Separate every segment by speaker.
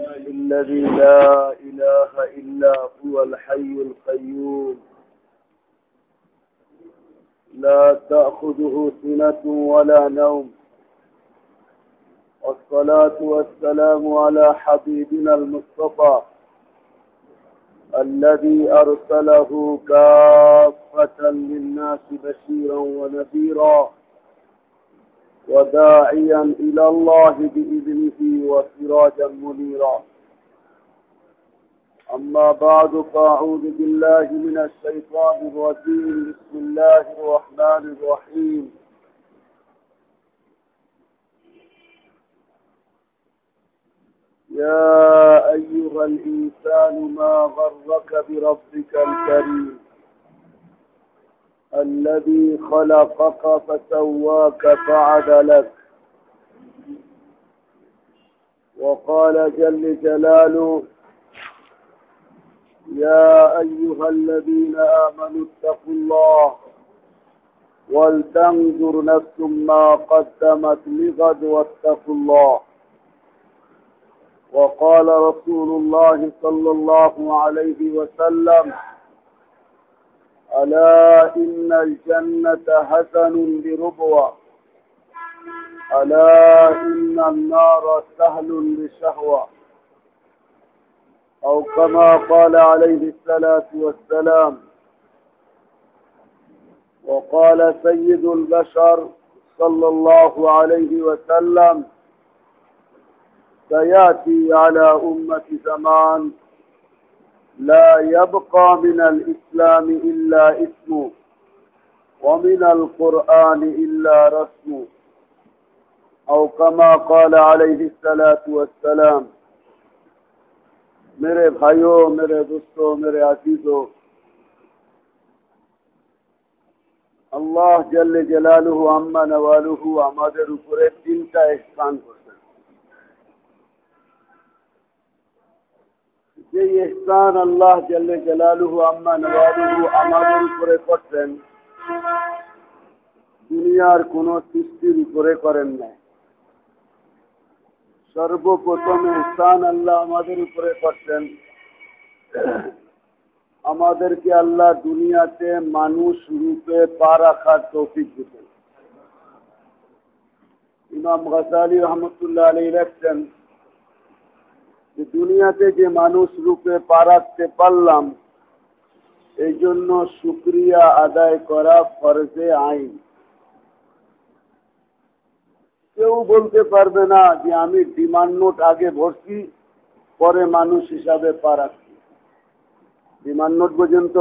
Speaker 1: الذي لا إله إلا هو الحي القيوم. لا تأخذه سنة ولا نوم. والصلاة والسلام على حبيبنا المصطفى الذي أرسله كافة للناس بشيرا ونذيرا. وداعيا إلى الله بإذنه وسراجا منيرا. أما بعد فأعوذ بالله من الشيطان الرجيم. بسم الله الرحمن الرحيم. يا أيها الإنسان ما غرك بربك الكريم؟ الذي خلقك فسواك فعدلك. وقال جل جلاله يا أيها الذين آمنوا اتقوا الله ولتنظر نفس ما قدمت لغد واتقوا الله. وقال رسول الله صلى الله عليه وسلم ألا إن الجنة حسن بربوة ألا إن النار سهل بشهوة أو كما قال عليه الصلاة والسلام وقال سيد البشر صلى الله عليه وسلم سيأتي على أمة زمان لا يبقى من الإسلام إلا اسمه ومن القرآن إلا رسمه أو كما قال عليه الصلاة والسلام میرے بھائیوں میرے دوستوں میرے عزیزوں আল্লাহ جل جلالہ আম্মা নওয়ালুহু আমাদের উপরে তিনটা স্থান করে যে স্থান আল্লাহ জল্লে জলালুহু আম্মা নওয়ালুহু আমাদের উপরে করছেন। দুনিয়ার কোন সৃষ্টির উপরে করেন নাই। সর্বপ্রথম স্থান আল্লাহ আমাদের উপরে করছেন। আমাদেরকে আল্লাহ দুনিয়াতে মানুষ রূপে পা রাখার তৌফিক দিতেন ইমাম গজালি রহমতুল্লাহ আলী লেখছেন যে দুনিয়াতে যে মানুষ রূপে পা রাখতে পারলাম, এই জন্য সুক্রিয়া আদায় করা ফরজে আইন। কেউ বলতে পারবে না যে আমি ডিমান্ড নোট আগে ভরছি, পরে মানুষ হিসাবে পা ডিমান্ড নোট পর্যন্ত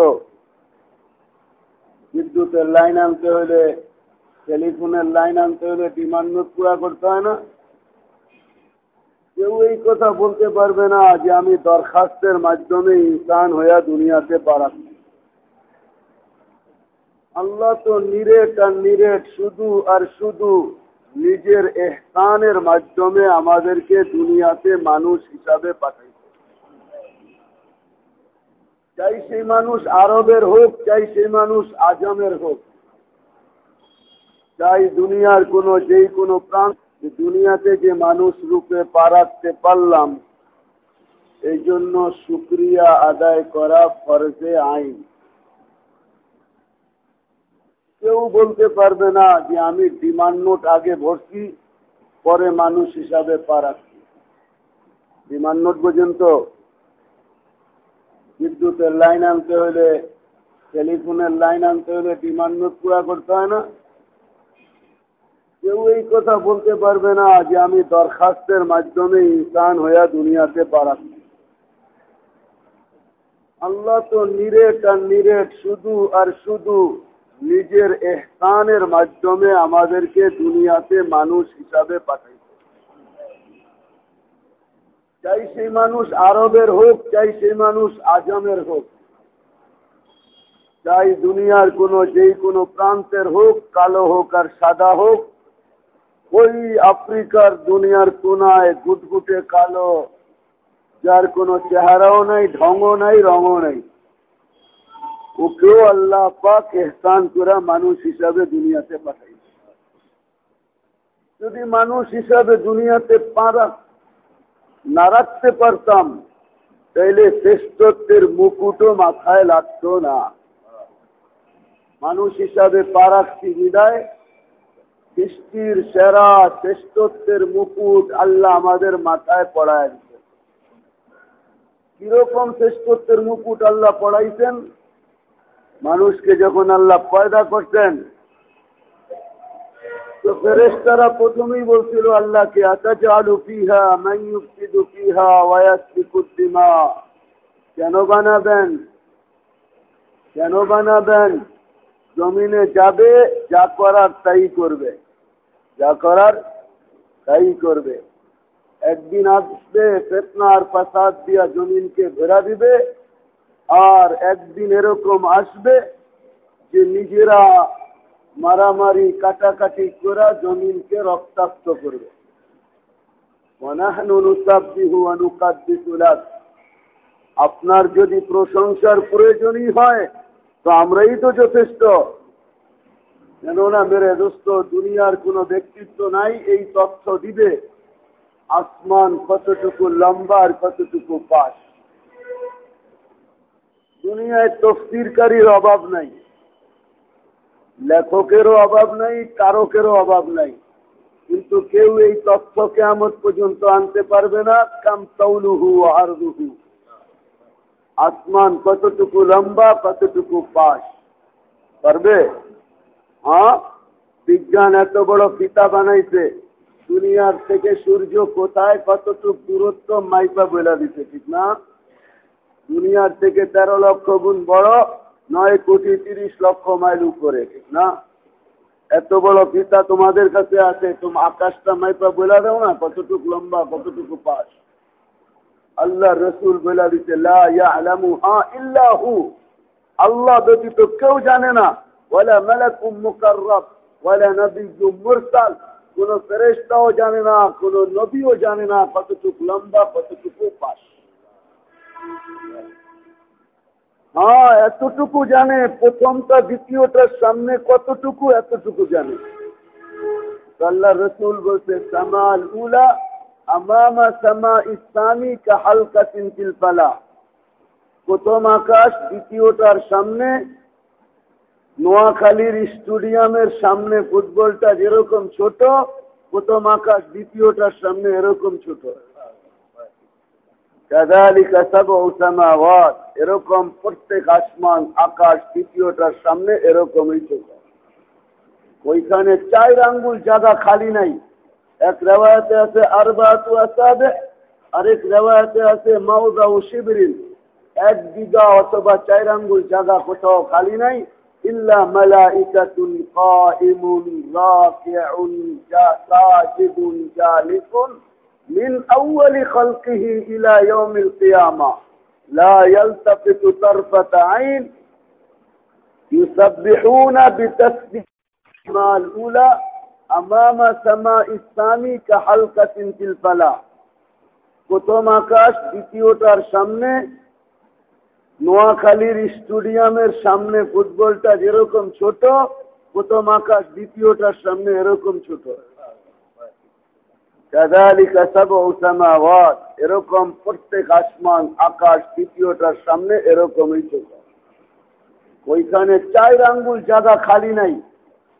Speaker 1: বিদ্যুতের লাইন আনতে হলে টেলিফোনের লাইন আনতে হলে ডিমান্ড নোট পুরা করতে হয় না? কেউ এই কথা বলতে পারবে না যে আমি দরখাস্তের মাধ্যমে ইনসান হইয়া দুনিয়াতে পারাচ্ছি আল্লাহ তো নিরেট আর নিরেট শুধু আর শুধু নিজের এহসানের মাধ্যমে আমাদেরকে দুনিয়াতে মানুষ হিসাবে পাঠাইছে। চাই সেই মানুষ আরবের হোক, চাই সেই মানুষ আজমের হোক। চাই দুনিয়ার কোন যেই কোনো প্রাণ দুনিয়াতে যে মানুষ রূপে পারাতে পারলাম, এই জন্য সুক্রিয়া আদায় করা ফরজে আইন। কেউ বলতে পারবে না যে আমি ডিমান্ড নোট আগে ভরছি, পরে মানুষ হিসাবে পা রাখছি। ডিমান্ড নোট পর্যন্ত বিদ্যুতের লাইন আনতে হলে, টেলিফোনের লাইন আনতে হলে ডিমান্ড নোট পুরা করতে হয় না? কেউ এই কথা বলতে পারবে না যে আমি দরখাস্তের মাধ্যমে ইনসান হইয়া দুনিয়াতে পারাচ্ছি আল্লাহ তো নিরেট আর নিরেট শুধু আর শুধু নিজের এহসানের মাধ্যমে আমাদেরকে দুনিয়াতে মানুষ হিসাবে পাঠাইছে চাই সেই মানুষ আরবের হোক, চাই সেই মানুষ আজমের হোক। চাই দুনিয়ার কোন, যেই কোনো প্রান্তের হোক, কালো হোক আর সাদা হোক ওই আফ্রিকার দুনিয়ার কোনায় গুটগুটে কালো, যার কোনো চেহারাও নাই ঢঙ্গও নাই, রঙও নাই। ওকেও আল্লাহ পাক এহসান করা মানুষ হিসাবে দুনিয়াতে পাঠাইছে। যদি মানুষ হিসাবে দুনিয়াতে পারা না রাখতে পারতাম, তাইলে শ্রেষ্ঠত্বের মুকুটও মাথায় লাগত না। মানুষ হিসাবে পা রাখছি বিদায় সৃষ্টির সেরা, শ্রেষ্ঠত্বের মুকুট আল্লাহ আমাদের মাথায় পড়ায় দিচ্ছেন কীরকম শ্রেষ্ঠত্বের মুকুট আল্লাহ পড়াইছেন? মানুষকে যখন আল্লাহ পয়দা করতেন, তো ফেরেস্তারা প্রথমেই বলছিল, আল্লাহকে আতাচালু ফিহা মাইয়ুফসিদু ফিহা ওয়ায়াসফিকুদ্দিমা কেন বানাবেন? কেন বানাবেন? জমিনে যাবে, যা করার তাই করবে। যা করার তাই করবে। একদিন আসবে, ফেতনার প্রসাদ দিয়া জমিনকে ভেড়া দিবে, আর একদিন এরকম আসবে যে নিজেরা মারামারি, কাটাকাটি করা জমিনকে রক্তাক্ত করবে। আপনার যদি প্রশংসার প্রয়োজনই হয়, তো আমরাই তো যথেষ্ট। কেননা মেরে দোস্ত, দুনিয়ার কোনো ব্যক্তিত্ব নাই, এই তথ্য দিবে। আসমান কতটুকু লম্বা আর কতটুকু পাশ দুনিয়ায় তফসিরকারীর অভাব নাই। লেখকেরও অভাব নাই কারকেরও অভাব নাই। কিন্তু কেউ এই তথ্য কেমন পর্যন্ত আনতে পারবে না। কাম তৌলুহু আরদুহু। আসমান কতটুকু লম্বা, কতটুকু পাশ পারবে? হ্যাঁ? বিজ্ঞান এত বড় পিতা বানাইছে, দুনিয়ার থেকে সূর্য কোথায় কতটুকু দূরত্ব মাইপা বলে দিতে ঠিক না? দুনিয়ার থেকে তেরো লক্ষ গুণ বড়, নয় কোটি তিরিশ লক্ষ মাইল উপরে, ঠিক না? এত বড় পিতা তোমাদের কাছে আছে, তুমি আকাশটা মাইপা বলে দাও না, কতটুকু লম্বা, কতটুকু পাশ আল্লাহ রসুল বলে দিতে ইল্লাহু। আল্লাহ ব্যতীত কেউ জানে না বলে মেলাকুম মুকাররব বলে নবী মুরসাল কোন ফেরেস্তাও জানে না, কোন নবীও জানে না কতটুকু লম্বা, কতটুকু পাশ। হ্যাঁ এতটুকু জানে, প্রথমটা দ্বিতীয়টার সামনে কতটুকু এতটুকু জানে। আল্লাহ রসুল বলছে, সামাল উলা আমামা সামা ইসলামী কা হালকা চিন্তিল পালা প্রথম আকাশ, দ্বিতীয়টার সামনে নোয়াখালীর স্টেডিয়ামের সামনে ফুটবলটা যেরকম ছোট, প্রথম আকাশ দ্বিতীয়টার সামনে এরকম ছোট। এরকম প্রত্যেক আসমান, আকাশ তৃতীয়টার সামনে এরকমই ছোট। ওইখানে চার আঙ্গুল জায়গা খালি নাই। এক রেওয়ায়তে আছে আরবাতু আসাবে আরেক রেওয়ায়তে আছে মাউদা ও শিবিরিন এক বিঘা অথবা চার আঙ্গুল জায়গা কোথাও খালি নাই। ইল্লা মালাইকাতুন কাইমুন রাকিউন সাজিদুন জালিসুন من أول خلقه إلى يوم القيامة لا يلتفت طرفة عين يسبحون بتسبيح الأولى أمام سماء الثاني كحلقة في الفلا প্রথম আকাশ দ্বিতীয়টার সামনে নোয়াখালীর স্টেডিয়ামের সামনে ফুটবলটা যেরকম ছোট, প্রথম আকাশ দ্বিতীয়টার সামনে এরকম ছোট। এরকম প্রত্যেক আসমান, আকাশ তৃতীয়টার সামনে এরকমই ছোট। ওইখানে চার আঙ্গুল জায়গা খালি নাই।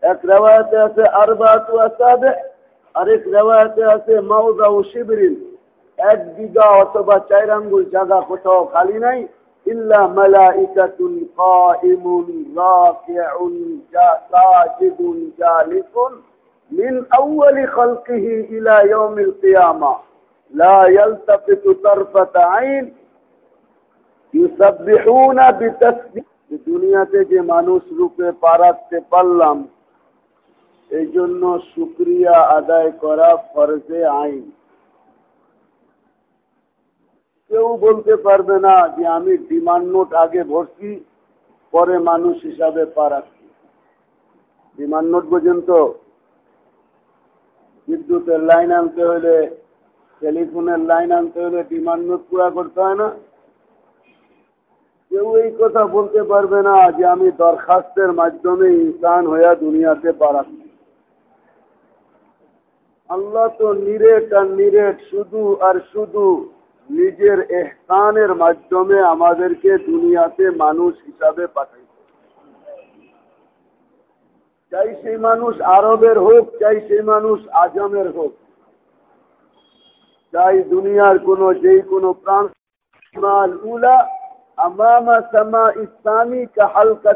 Speaker 1: এক রেওয়ায়তে আছে আরবাতু আরেক রেওয়ায়তে আছে মাউদা ও শিবিরিন এক বিঘা অথবা চার আঙ্গুল জায়গা কোথাও খালি নাই। ইল্লা মালাইকাতুন কাইমুন রাকিউন সাজিদুন জালিসুন من أول خلقه إلى يوم القيامة لا يلتفت طرفة عين يسبحون بتسبيح দুনিয়াতে যে মানুষ রূপে পারাতে পারলাম এই জন্য শুক্রিয়া আদায় করা ফরজে আইন কেউ বলতে পারবে না যে আমি ডিমান্ড নোট আগে ভরছি, পরে মানুষ হিসাবে পারাচ্ছি ডিমান্ড নোট পর্যন্ত বিদ্যুতের লাইন আনতে হলে, টেলিফোনের লাইন আনতে হলে ডিমান্ড নোট পুরা করতে হয় না। কেউ এই কথা বলতে পারবে না যে আমি দরখাস্তের মাধ্যমে ইনসান হইয়া দুনিয়াতে পারাচ্ছি আল্লাহ তো নিরেট আর নিরেট, শুধু আর শুধু নিজের এহসানের মাধ্যমে আমাদেরকে দুনিয়াতে মানুষ হিসাবে পাঠাই চাই সেই মানুষ আরবের হোক, চাই সেই মানুষ আজমের হোক। চাই দুনিয়ার কোন, যেই কোনো প্রাণ উলা ইসলামী কাহালকা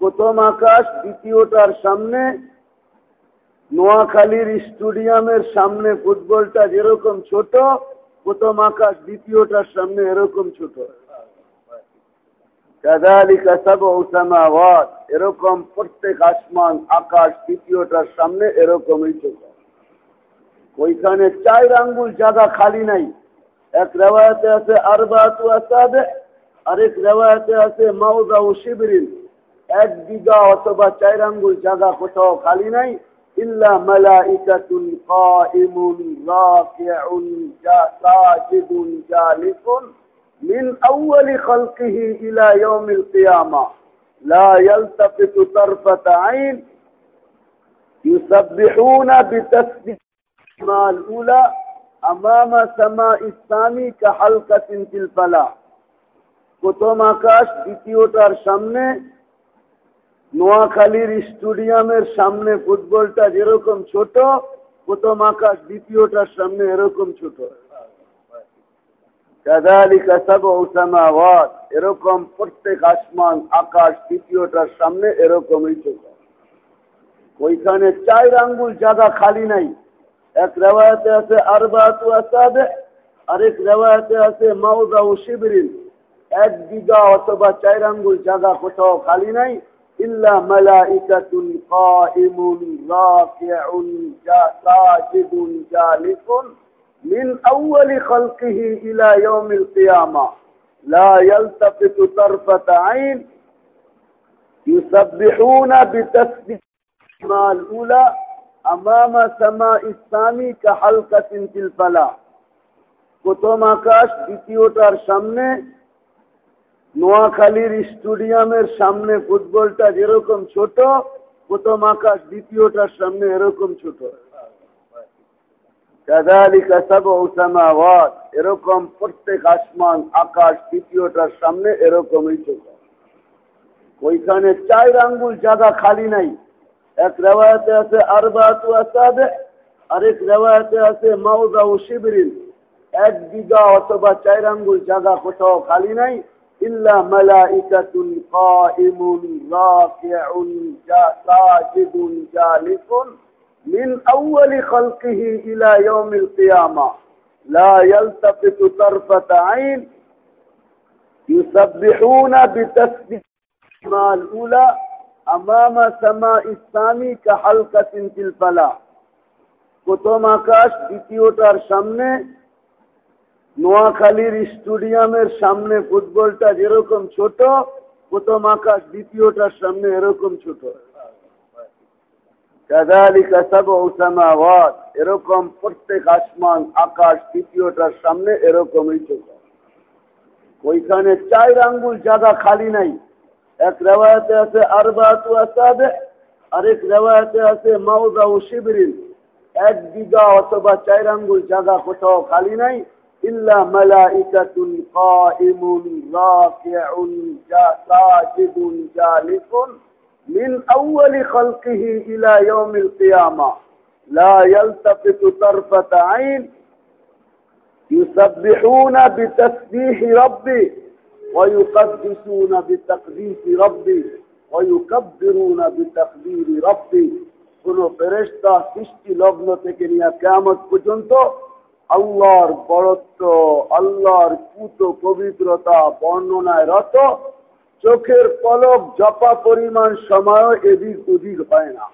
Speaker 1: প্রথম আকাশ, দ্বিতীয়টার সামনে নোয়াখালীর স্টেডিয়ামের সামনে ফুটবলটা যেরকম ছোট, প্রথম আকাশ দ্বিতীয়টার সামনে এরকম ছোট। এরকম প্রত্যেক আসমান, আকাশ দ্বিতীয়টার সামনে এরকমই ছোট। ওইখানে চার আঙ্গুল জায়গা খালি নাই। এক রেওয়ায়তে আছে আরবাতু আসাবে আরেক রেওয়ায়তে আছে মাউদা ও শিবরিন। এক বিঘা অথবা চার আঙ্গুল জায়গা কোথাও খালি নাই। ইল্লা মালাইকাতুন কাইমুন রাকিউন সাজিদুন জালিসুন من أول خلقه إلى يوم القيامة لا يلتفت طرفة عين يسبحون بتسبيح الأولى أمام سماء الثاني كحلقة في الفلا প্রথম আকাশ দ্বিতীয়টার সামনে নোয়াখালীর স্টেডিয়ামের সামনে ফুটবলটা যেরকম ছোট, প্রথম আকাশ, দ্বিতীয়টার সামনে এরকম ছোট। এরকম প্রত্যেক আসমান, আকাশ, দ্বিতীয়টার সামনে এরকমই ছোট। ওইখানে চার আঙ্গুল জায়গা খালি নাই। এক রেওয়ায়তে আছে আরবাতু আসাবে আরেক রেওয়ায়তে আছে মাউদা ও শিবরিন এক বিঘা অথবা চার আঙ্গুল জায়গা কোথাও খালি নাই। إلا ملائكة قائم راكع ساجد جالس من أول خلقه إلى يوم القيامة لا يلتفت طرفة عين يسبحون بتسبيح الأولى أمام سماء الثاني كحلقة في الفلا প্রথম আকাশ দ্বিতীয়টার সামনে নোয়াখালীর স্টেডিয়ামের সামনে ফুটবলটা যেরকম ছোট, প্রথম আকাশ দ্বিতীয়টার সামনে এরকম ছোট। এরকম প্রত্যেক আসমান, আকাশ দ্বিতীয়টার সামনে এরকমই ছোট। ওইখানে চার আঙ্গুল জায়গা খালি নাই। এক রেওয়ায়তে আছে আরবাতু আসাবে আরেক রেওয়ায়তে আছে মাউদা ও শিবরিন এক বিঘা অথবা চার আঙ্গুল জায়গা কোথাও খালি নাই। إلا ملائكة قائم راكع ساجد جالس من أول خلقه إلى يوم القيامة لا يلتفت طرفة عين يسبحون بتسبيح الأولى أمام سماء الثاني كحلقة في الفلا প্রথম আকাশ দ্বিতীয়টার সামনে নোয়াখালীর স্টেডিয়ামের সামনে ফুটবলটা যেরকম ছোট, প্রথম আকাশ, দ্বিতীয়টার সামনে এরকম ছোট। এরকম প্রত্যেক আসমান, আকাশ, দ্বিতীয়টার সামনে এরকমই ছোট। ওইখানে চার আঙ্গুল জায়গা খালি নাই। এক রেওয়ায়তে আছে আরবাতু আসাবে আরেক রেওয়ায়তে আছে মাউদা ও শিবরিন। এক বিঘা অথবা চার আঙ্গুল জায়গা কোথাও খালি নাই। إلا ملائكة قائم راكع ساجد جالس من أول خلقه إلى يوم القيامة لا يلتفت طرفة عين يسبحون بتسبيح ربي ويقدسون بتقديس ربي ويكبرون بتقدير ربي কোন ফেরেস্তা সৃষ্টি লগ্ন থেকে নিয়ে কেমত পর্যন্ত আল্লাহর বরত্ব, আল্লাহর কুত পবিত্রতা বর্ণনায় রত, চোখের পলক জপা পরিমাণ সময় এদিক ওদিক হয় না।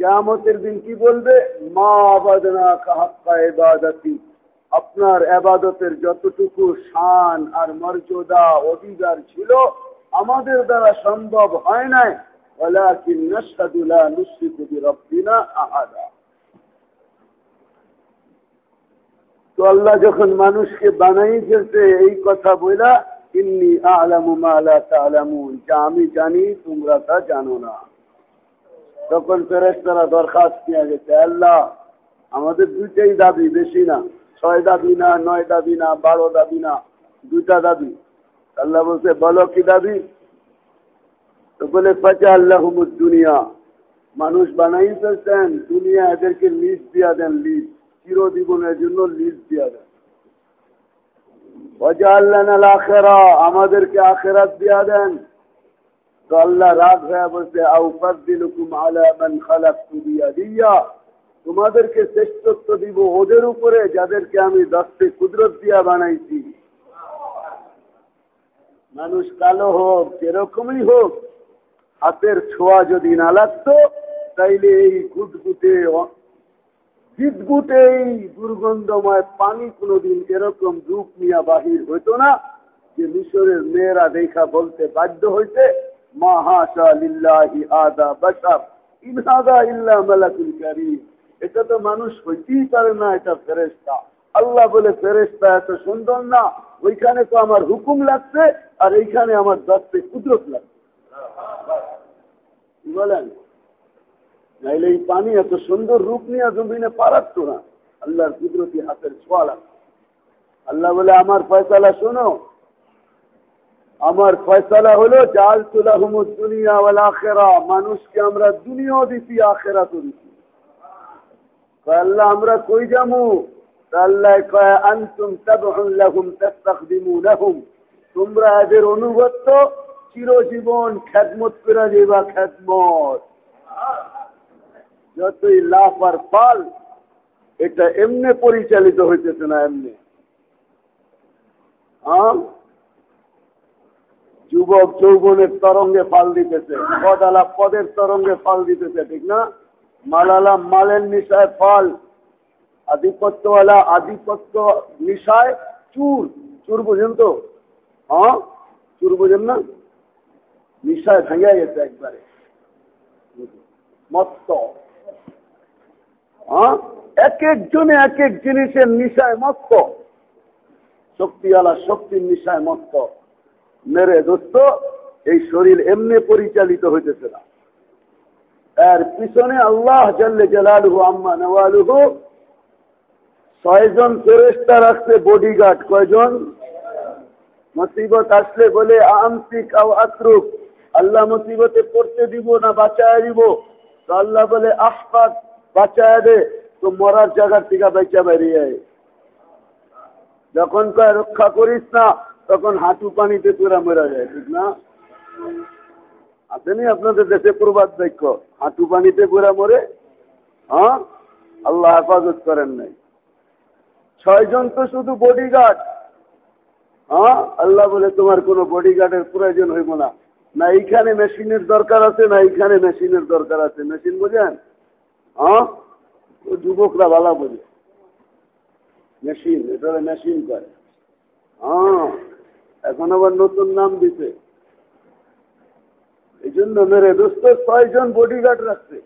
Speaker 1: কেমতের দিন কি বলবে? মা আবাদনা কাহাক্কা এবাদাতি আপনার আবাদতের যতটুকু শান আর মর্যাদা, অধিকার ছিল, আমাদের দ্বারা সম্ভব হয় নাই। ওলা কি নসাদুলা নুসিকুবি রব্দিনা আহাদা। তো আল্লাহ যখন মানুষকে বানাই এই কথা বইলা, ইন্নি আলামু মালা তালামুন যা আমি জানি, তোমরা তা জানো না। তখন ফেরেস্তারা দরখাস্ত নিয়ে গেছে, আল্লাহ, আমাদের দুইটাই দাবি, বেশি না। ছয় দাবি না, নয় দাবি না, বারো দাবি না, দুইটা দাবি। আল্লাহ বলছে, বলো কি দাবি? তো বলে পাচা আল্লাহ দুনিয়া। মানুষ বানাই ফেলছেন, দুনিয়া এদেরকে লিজ দিয়া দেন, লিজ। চিরজীবনের জন্য লিজ দিয়া দেন। আল্লাহ আমাদেরকে আখেরাত দিয়া দেন। তো আল্লাহ রাগ হয়ে বলছে তোমাদেরকে শ্রেষ্ঠত্ব দিব ওদের উপরে, যাদেরকে আমি দশটি কুদরত দিয়া বানাইছি। মানুষ কালো হোক, যেরকমই হোক, হাতের ছোঁয়া যদি না লাগতো, তাইলে এই গুটগুটে জিতগুটে দুর্গন্ধময় পানি কোনদিন এরকম রূপ নিয়ে বাহির হইত না যে মিশরের মেয়েরা দেখা বলতে বাধ্য হইতে এটা তো মানুষ হইতেই পারে না, এটা আল্লাহ বলে এত সুন্দর না, ওইখানে তো আমার হুকুম লাগছে, আর এইখানে আমার দশটি কুদরত লাগছে। বলেন? নাইলে এই পানি এত সুন্দর রূপ নিয়ে জমিনে পারাত না। আল্লাহর কুদরতি হাতের ছোঁয়া আল্লাহ বলে, আমার ফয়সালা শোনো। আমার ফয়সালা হলো জাল তুলা হুমুদ দুনিয়া আখেরা। মানুষকে আমরা দুনিয়াও দিছি আখেরা তো দিছি আল্লাহ, আমরা কই যাব? তোমরা এদের অনুগত্য চিরজীবন খ্যাতমত করে যাইবা খ্যাতমত যতই লাভ আর পাল, এটা এমনি পরিচালিত হইতেছে না এমনি। যুবক যৌবনের তরঙ্গে ফাল দিতেছে পদালা পদের তরঙ্গে ফাল দিতেছে, ঠিক না? মালালা মালের নিশায় ফল আধিপত্যওয়ালা আধিপত্য নিশায় চুর চুর বুঝেন তো? হ্যাঁ? চুর বুঝেন না? নিশায় ভেঙে গেছে একবারে। মত্ত। এক একজনে এক এক জিনিসের নিশায় মত্ত। শক্তিওয়ালা শক্তির নিশায় মত্ত। মেরে দোস্ত, এই শরীর এমনি পরিচালিত হইতেছে না। এর পিছনে আল্লাহ জাল্লে জালালুহু আম্মা নওয়ালুহু ছয়জন ফেরেস্তা রাখছে বডিগার্ড কয়জন? মুসিবত আসলে বলে আমসিক আও আত্রুক। আল্লাহ মুসিবতে পড়তে দিব না, বাঁচায় দিব। তো আল্লাহ বলে আফপাত বাঁচায় দে তো মরার জায়গার থেকে বেচা বেরিয়ে যখন কয় রক্ষা করিস না, তখন হাঁটু পানিতে পুরা মরা যায়, ঠিক না? আসেনি আপনাদের দেশে প্রবাদ বাক্য, হাঁটু পানিতে পুরা মরে হ্যাঁ? আল্লাহ হেফাজত করেন নাই। ছয়জন তো শুধু বডিগার্ড হ্যাঁ? আল্লাহ বলে, তোমার কোন বডিগার্ডের প্রয়োজন হইব না। না, এইখানে মেশিনের দরকার আছে, না এইখানে মেশিনের দরকার আছে। মেশিন বোঝেন? হ্যাঁ? যুবকরা ভালো বোঝে মেশিন, এটা মেশিন করে হ্যাঁ এখন আবার নতুন নাম দিছে। এই জন্য মেরে দোস্ত, ছয়জন বডিগার্ড রাখছে।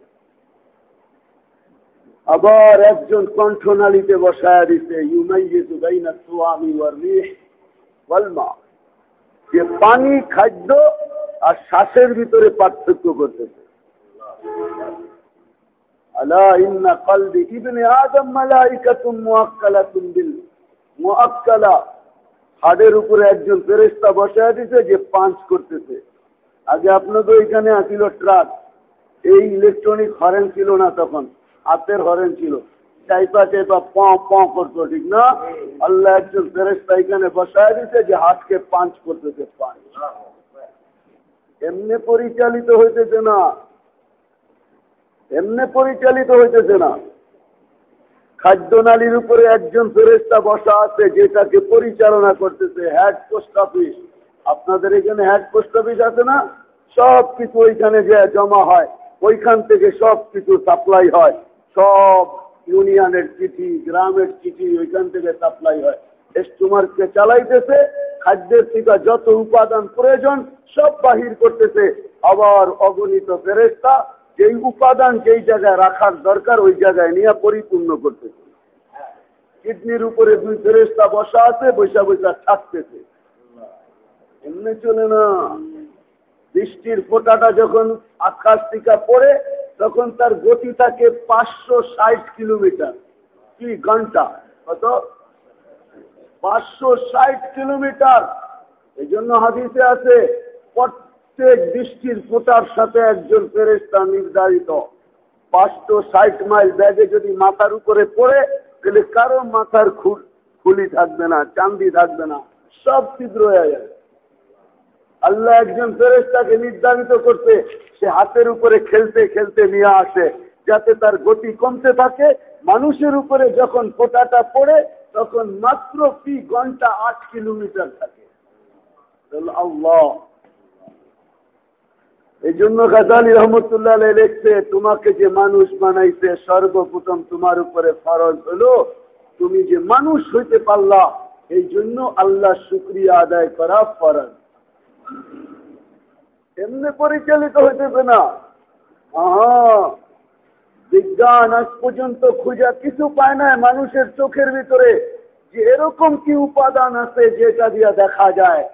Speaker 1: আবার একজন কণ্ঠনালীতে বসায় দিতে যে পানি, খাদ্য আর শ্বাসের ভিতরে পার্থক্য করতেছে। মুআক্কালাতুম বিল মুআক্কালা। হাড়ের উপরে একজন ফেরেস্তা বসায় দিছে যে পাঞ্চ করতেছে। আগে আপনাদের এখানে আসিল ট্রাক। এই ইলেকট্রনিক হরেন ছিল না তখন, হাতের হরেন ছিল। প করতো, ঠিক না? আল্লাহ একজন ফেরেস্তা এখানে বসায় দিছে যে হাতকে পাঞ্চ করতেছে, পাঞ্চ। এমনি পরিচালিত হইতেছে না। এমনি পরিচালিত হইতেছে না। খাদ্য নালীর উপরে একজন ফেরেস্তা বসা আছে যেটাকে পরিচালনা করতেছে হেড পোস্ট অফিস আপনাদের এখানে হেড পোস্ট অফিস আছে না? সব কিছু ওইখানে যে জমা হয়, ওইখান থেকে সব কিছু সাপ্লাই হয়। সব ইউনিয়নের চিঠি, গ্রামের চিঠি ওইখান থেকে সাপ্লাই হয়। এস্টুমারকে চালাইতেছে, খাদ্যের টিকা যত উপাদান প্রয়োজন, সব বাহির করতেছে। আবার অগণিত ফেরেস্তা যেই উপাদান যেই জায়গায় রাখার দরকার, ওই জায়গায় নিয়ে পরিপূর্ণ করতেছে কিডনির উপরে দুই ফেরেস্তা বসা আছে বৈশা বৈশা থাকতেছে। এমনি চলে না। বৃষ্টির ফোটাটা যখন আকাশ টিকা পড়ে, তখন তার গতি থাকে পাঁচশো ষাট কিলোমিটার। কি ঘণ্টা? কত? পাঁচশো ষাট কিলোমিটার। এই জন্য হাদিসে আছে প্রত্যেক দৃষ্টির ফোটার সাথে একজন ফেরেস্তা নির্ধারিত। পাঁচশো ষাট মাইল ব্যাগে যদি মাথার উপরে পড়ে, তাহলে কারও মাথার খুল খুলি থাকবে না, চান্দি থাকবে না, সব ছিদ্র হয়ে যাবে। আল্লাহ একজন ফেরেস্তাকে নির্ধারিত করতে সে হাতের উপরে খেলতে খেলতে নিয়ে আসে, যাতে তার গতি কমতে থাকে। মানুষের উপরে যখন ফোটাটা পড়ে, তখন মাত্র ফি ঘণ্টা আট কিলোমিটার থাকে। আল্লাহ এই জন্য গাজালি রহমতুল্লাহ লিখছে, তোমাকে যে মানুষ বানাইছে, সর্বপ্রথম তোমার উপরে ফরজ হলো তুমি যে মানুষ হইতে পারলা, এই জন্য আল্লাহ শুক্রিয়া আদায় করা ফরজ। এমনি পরিচালিত হইতেছে না। বিজ্ঞান আজ পর্যন্ত খুঁজা কিছু পায় না মানুষের চোখের ভিতরে যে এরকম কি উপাদান আছে যেটা দিয়া দেখা যায়।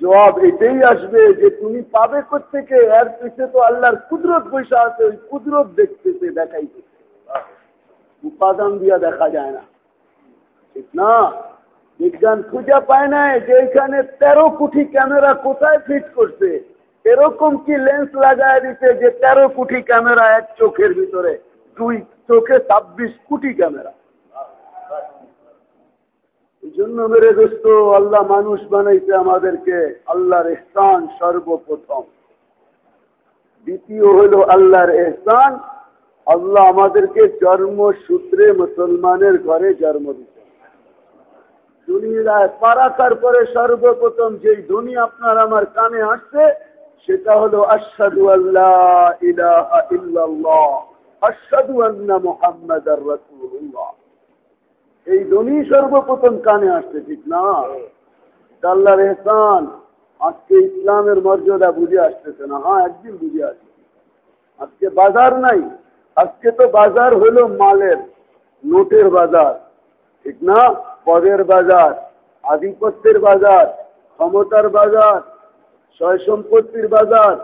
Speaker 1: জবাব এটাই আসবে যে তুমি পাবে থেকে এর পিছিয়ে তো আল্লাহর কুদরত বৈশা আছে, ওই কুদরত দেখতেছে, দেখাইতেছে। উপাদান দিয়া দেখা যায় না। ঠিক না? বিজ্ঞান খুঁজে পায় নাই যে এখানে তেরো কোটি ক্যামেরা কোথায় ফিট করছে। এরকম কি লেন্স লাগায় দিতে যে তেরো কোটি ক্যামেরা এক চোখের ভিতরে, দুই চোখে ছাব্বিশ কোটি ক্যামেরা? জন্য মেরে দোস্ত, আল্লাহ মানুষ বানাইছে আমাদেরকে আল্লাহর এহসান সর্বপ্রথম। দ্বিতীয় হল আল্লাহর এহসান, আল্লাহ আমাদেরকে জন্মসূত্রে মুসলমানের ঘরে জন্ম দিতে দুনিয়ায় পারাকার পরে সর্বপ্রথম যেই ধ্বনি আপনার আমার কানে আসছে, সেটা হলো আসাদু আল্লাহ ইলাহা ইল্লাল্লাহ আসাদু আন্না মোহাম্মদ রসুল্লাহ এই ধ্বনি সর্বপ্রথম কানে আসছে, ঠিক না? আল্লাহর এহসান। আজকে ইসলামের মর্যাদা বুঝে আসতেছে না। হ্যাঁ একদিন বুঝে আসছে আজকে বাজার নাই। আজকে তো বাজার হলো মালের, নোটের বাজার, ঠিক না? পদের বাজার, আধিপত্যের বাজার, ক্ষমতার বাজার সয় সম্পত্তির বাজার।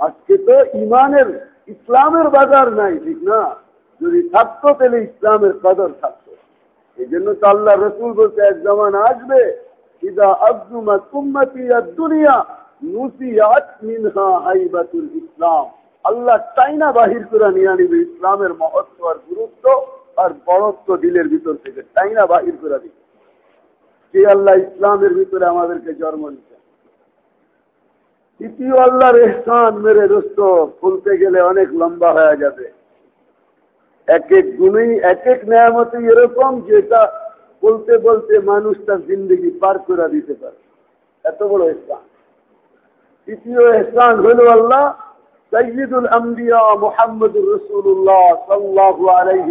Speaker 1: আজকে তো ইমানের, ইসলামের বাজার নাই, ঠিক না? যদি থাকতো তাহলে ইসলামের কদর থাকতো। এই জন্য তো আল্লাহ রসুল বলতে এক জমান আসবে ইসলাম। আল্লাহ চাইনা বাহির করে নিয়ে ইসলামের মহত্ব আর গুরুত্ব আর বড়ত্ব দিলের ভিতর থেকে। চাইনা বাহির করে দিবে। যে আল্লাহ ইসলামের ভিতরে আমাদেরকে জন্ম দিতে তৃতীয় আল্লাহর এহসান, মেরে দোস্ত খুলতে গেলে অনেক লম্বা হয়ে যাবে। এক এক গুণেই এক এক নেয়ামতি এরকম যেটা বলতে বলতে মানুষ তার জিন্দগি পার করে দিতে পারে। এত বড় এহসান তৃতীয় এহসান হইল আল্লাহ সৈয়দুল আম্বিয়া মোহাম্মদুর রসুল্লাহ সাল্লাহ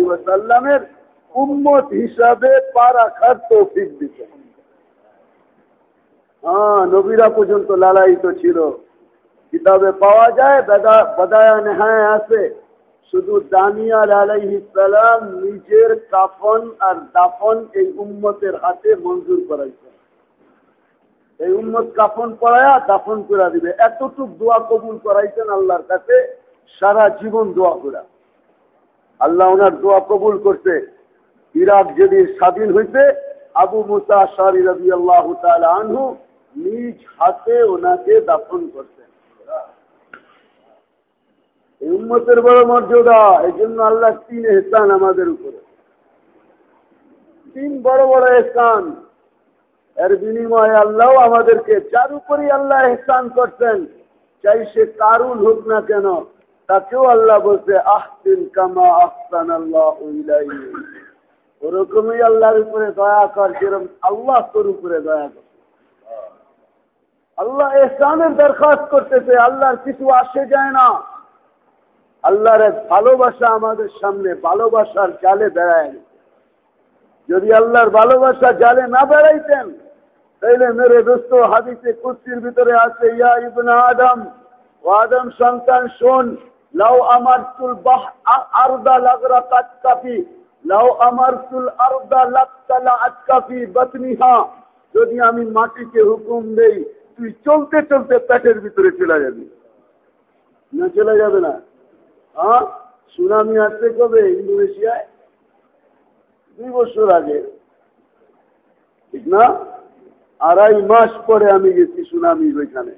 Speaker 1: ওয়াসাল্লামের উম্মত হিসাবে পারা খার তৌফিক দিতে হ্যাঁ নবীরা পর্যন্ত লালায়িত ছিল। কিতাবে পাওয়া যায় বাদায়া নেহায় আছে। শুধু দানিয়াল আলাইহিসালাম নিজের কাফন আর দাফন এই উম্মতের হাতে মঞ্জুর করাইছেন এই উম্মত কাফন পড়ায়া দাফন করে দিবে। এতটুক দোয়া কবুল করাইছেন আল্লাহর কাছে, সারা জীবন দোয়া করা। আল্লাহ ওনার দোয়া কবুল করছে। ইরাক যদি স্বাধীন হইতে আবু মুসা সারি রবি আল্লাহ নিজ হাতে ওনাকে দাফন করতেন এই উন্মতের বড় মর্যাদা এই জন্য আল্লাহ তিন এহসান আমাদের উপরে। তিন বড় বড় এহসান। এর বিনিময়ে আল্লাহ আমাদেরকে যার উপরই আল্লাহ এহসান করতেন চাই সে কারুল হোক না কেন, তাকেও আল্লাহ বলছে আহতিন কামা আহসান আল্লাহ ওরকমই আল্লাহর উপরে দয়া কর, যেরকম আল্লাহ তোর উপরে দয়া কর। আল্লাহ এহসানের দরখাস্ত করতেছে, আল্লাহর কিছু আসে যায় না। আল্লাহর এক ভালোবাসা আমাদের সামনে ভালোবাসার জালে বেড়ায় যদি আল্লাহর ভালোবাসা জালে না বেড়াইতেন, তাইলে মেরে দোস্ত হাদিসে কুস্তির ভিতরে আছে, ইয়া ইবনা আদম, ও আদম সন্তান, শোন, লাউ আমার চুল বাহ আরদা লাগরা কাটকাপি লাউ আমার চুল আরদা লাক্তালা আটকাপি বতনিহা। যদি আমি মাটিকে হুকুম দেই, তুই চলতে চলতে পেটের ভিতরে চলে যাবি। না, চলে যাবে না। সুনামি আসছে কবে ইন্দোনেশিয়ায়? দুই বছর আগে। ঠিক না? আড়াই মাস পরে আমি গেছি সুনামি ওইখানে।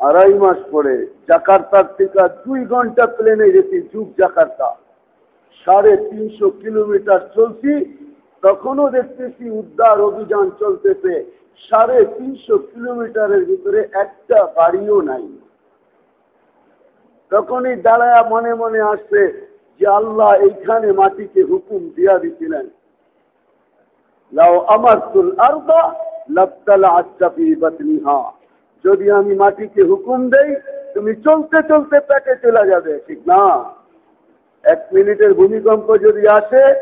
Speaker 1: আড়াই মাস পরে জাকার্তার থেকে দুই ঘণ্টা প্লেনে গেছি যুগ জাকার্তা। সাড়ে তিনশো কিলোমিটার চলছি, তখনও দেখতেছি উদ্ধার অভিযান চলতেছে। সাড়ে তিনশো কিলোমিটারের ভিতরে একটা বাড়িও নাই। তখনই দাঁড়ায় মনে মনে আসছে যে আল্লাহ এইখানে মাটিকে হুকুম দিয়া দিছিলেন। বতনিহা। যদি আমি মাটিকে হুকুম দেই, তুমি চলতে চলতে পেটে চলে যাবে, ঠিক না? এক মিনিটের ভূমিকম্প যদি আসে,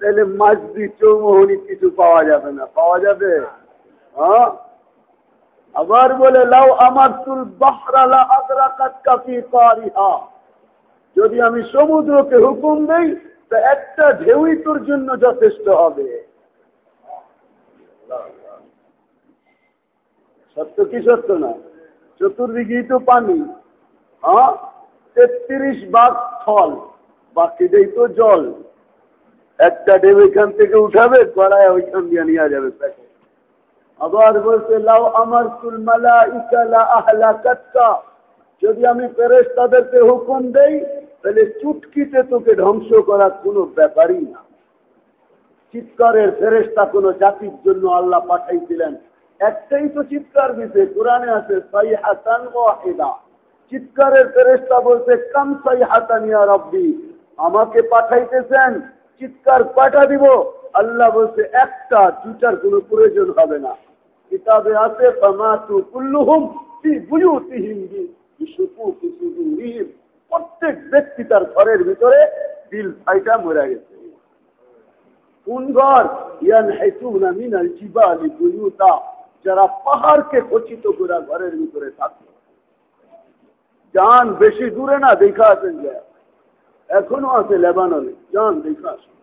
Speaker 1: তাহলে মাছদি চৌমোহনি কিছু পাওয়া যাবে না। পাওয়া যাবে? হ্যাঁ? আবার বলে লাও আমার তুল বাহরালা আগ্রাকাত কাপি পারিহা। যদি আমি সমুদ্রকে হুকুম দেই, তা একটা ঢেউই তোর জন্য যথেষ্ট হবে। সত্য কি সত্য না? চতুর্দিকেই তো পানি। হ্যাঁ? তেত্রিশ বাঘ ফল বাকিটাই তো জল। একটা ডেব এখান থেকে উঠাবে, গড়ায় ওইখান দিয়ে নিয়ে যাবে প্যাকে আবার বলছে লাও আমার তুলমালা ইকালা আহলা কাটকা যদি আমি ফেরেস তাদেরকে হুকুম দেই, তাহলে চুটকিতে তোকে ধ্বংস করার কোনো ব্যাপারই না। চিৎকারের ফেরেস্তা কোন জাতির জন্য আল্লাহ পাঠাইছিলেন। একটাই তো চিৎকার দিতে কোরআনে আছে সাই হাসান ও হেদা চিৎকারের ফেরেস্তা বলছে, কাম সাই হাসানিয়া রব্বি। আমাকে পাঠাইতেছেন, চিৎকার পাঠা দিব? আল্লাহ বলছে, একটা দুটার কোনো প্রয়োজন হবে না। কিতাবে আছে প্রত্যেক ব্যক্তি তার ঘরের ভিতরে দিল ফাইটা মরে গেছে। কোন ঘর? ইয়ান মিনাল জিবালি বুয়ুতা। যারা পাহাড়কে খচিত করে ঘরের ভিতরে থাকে। যান বেশি দূরে না, দেখা আছেন এখনও আছে লেবাননে। যান, দেখা আসেন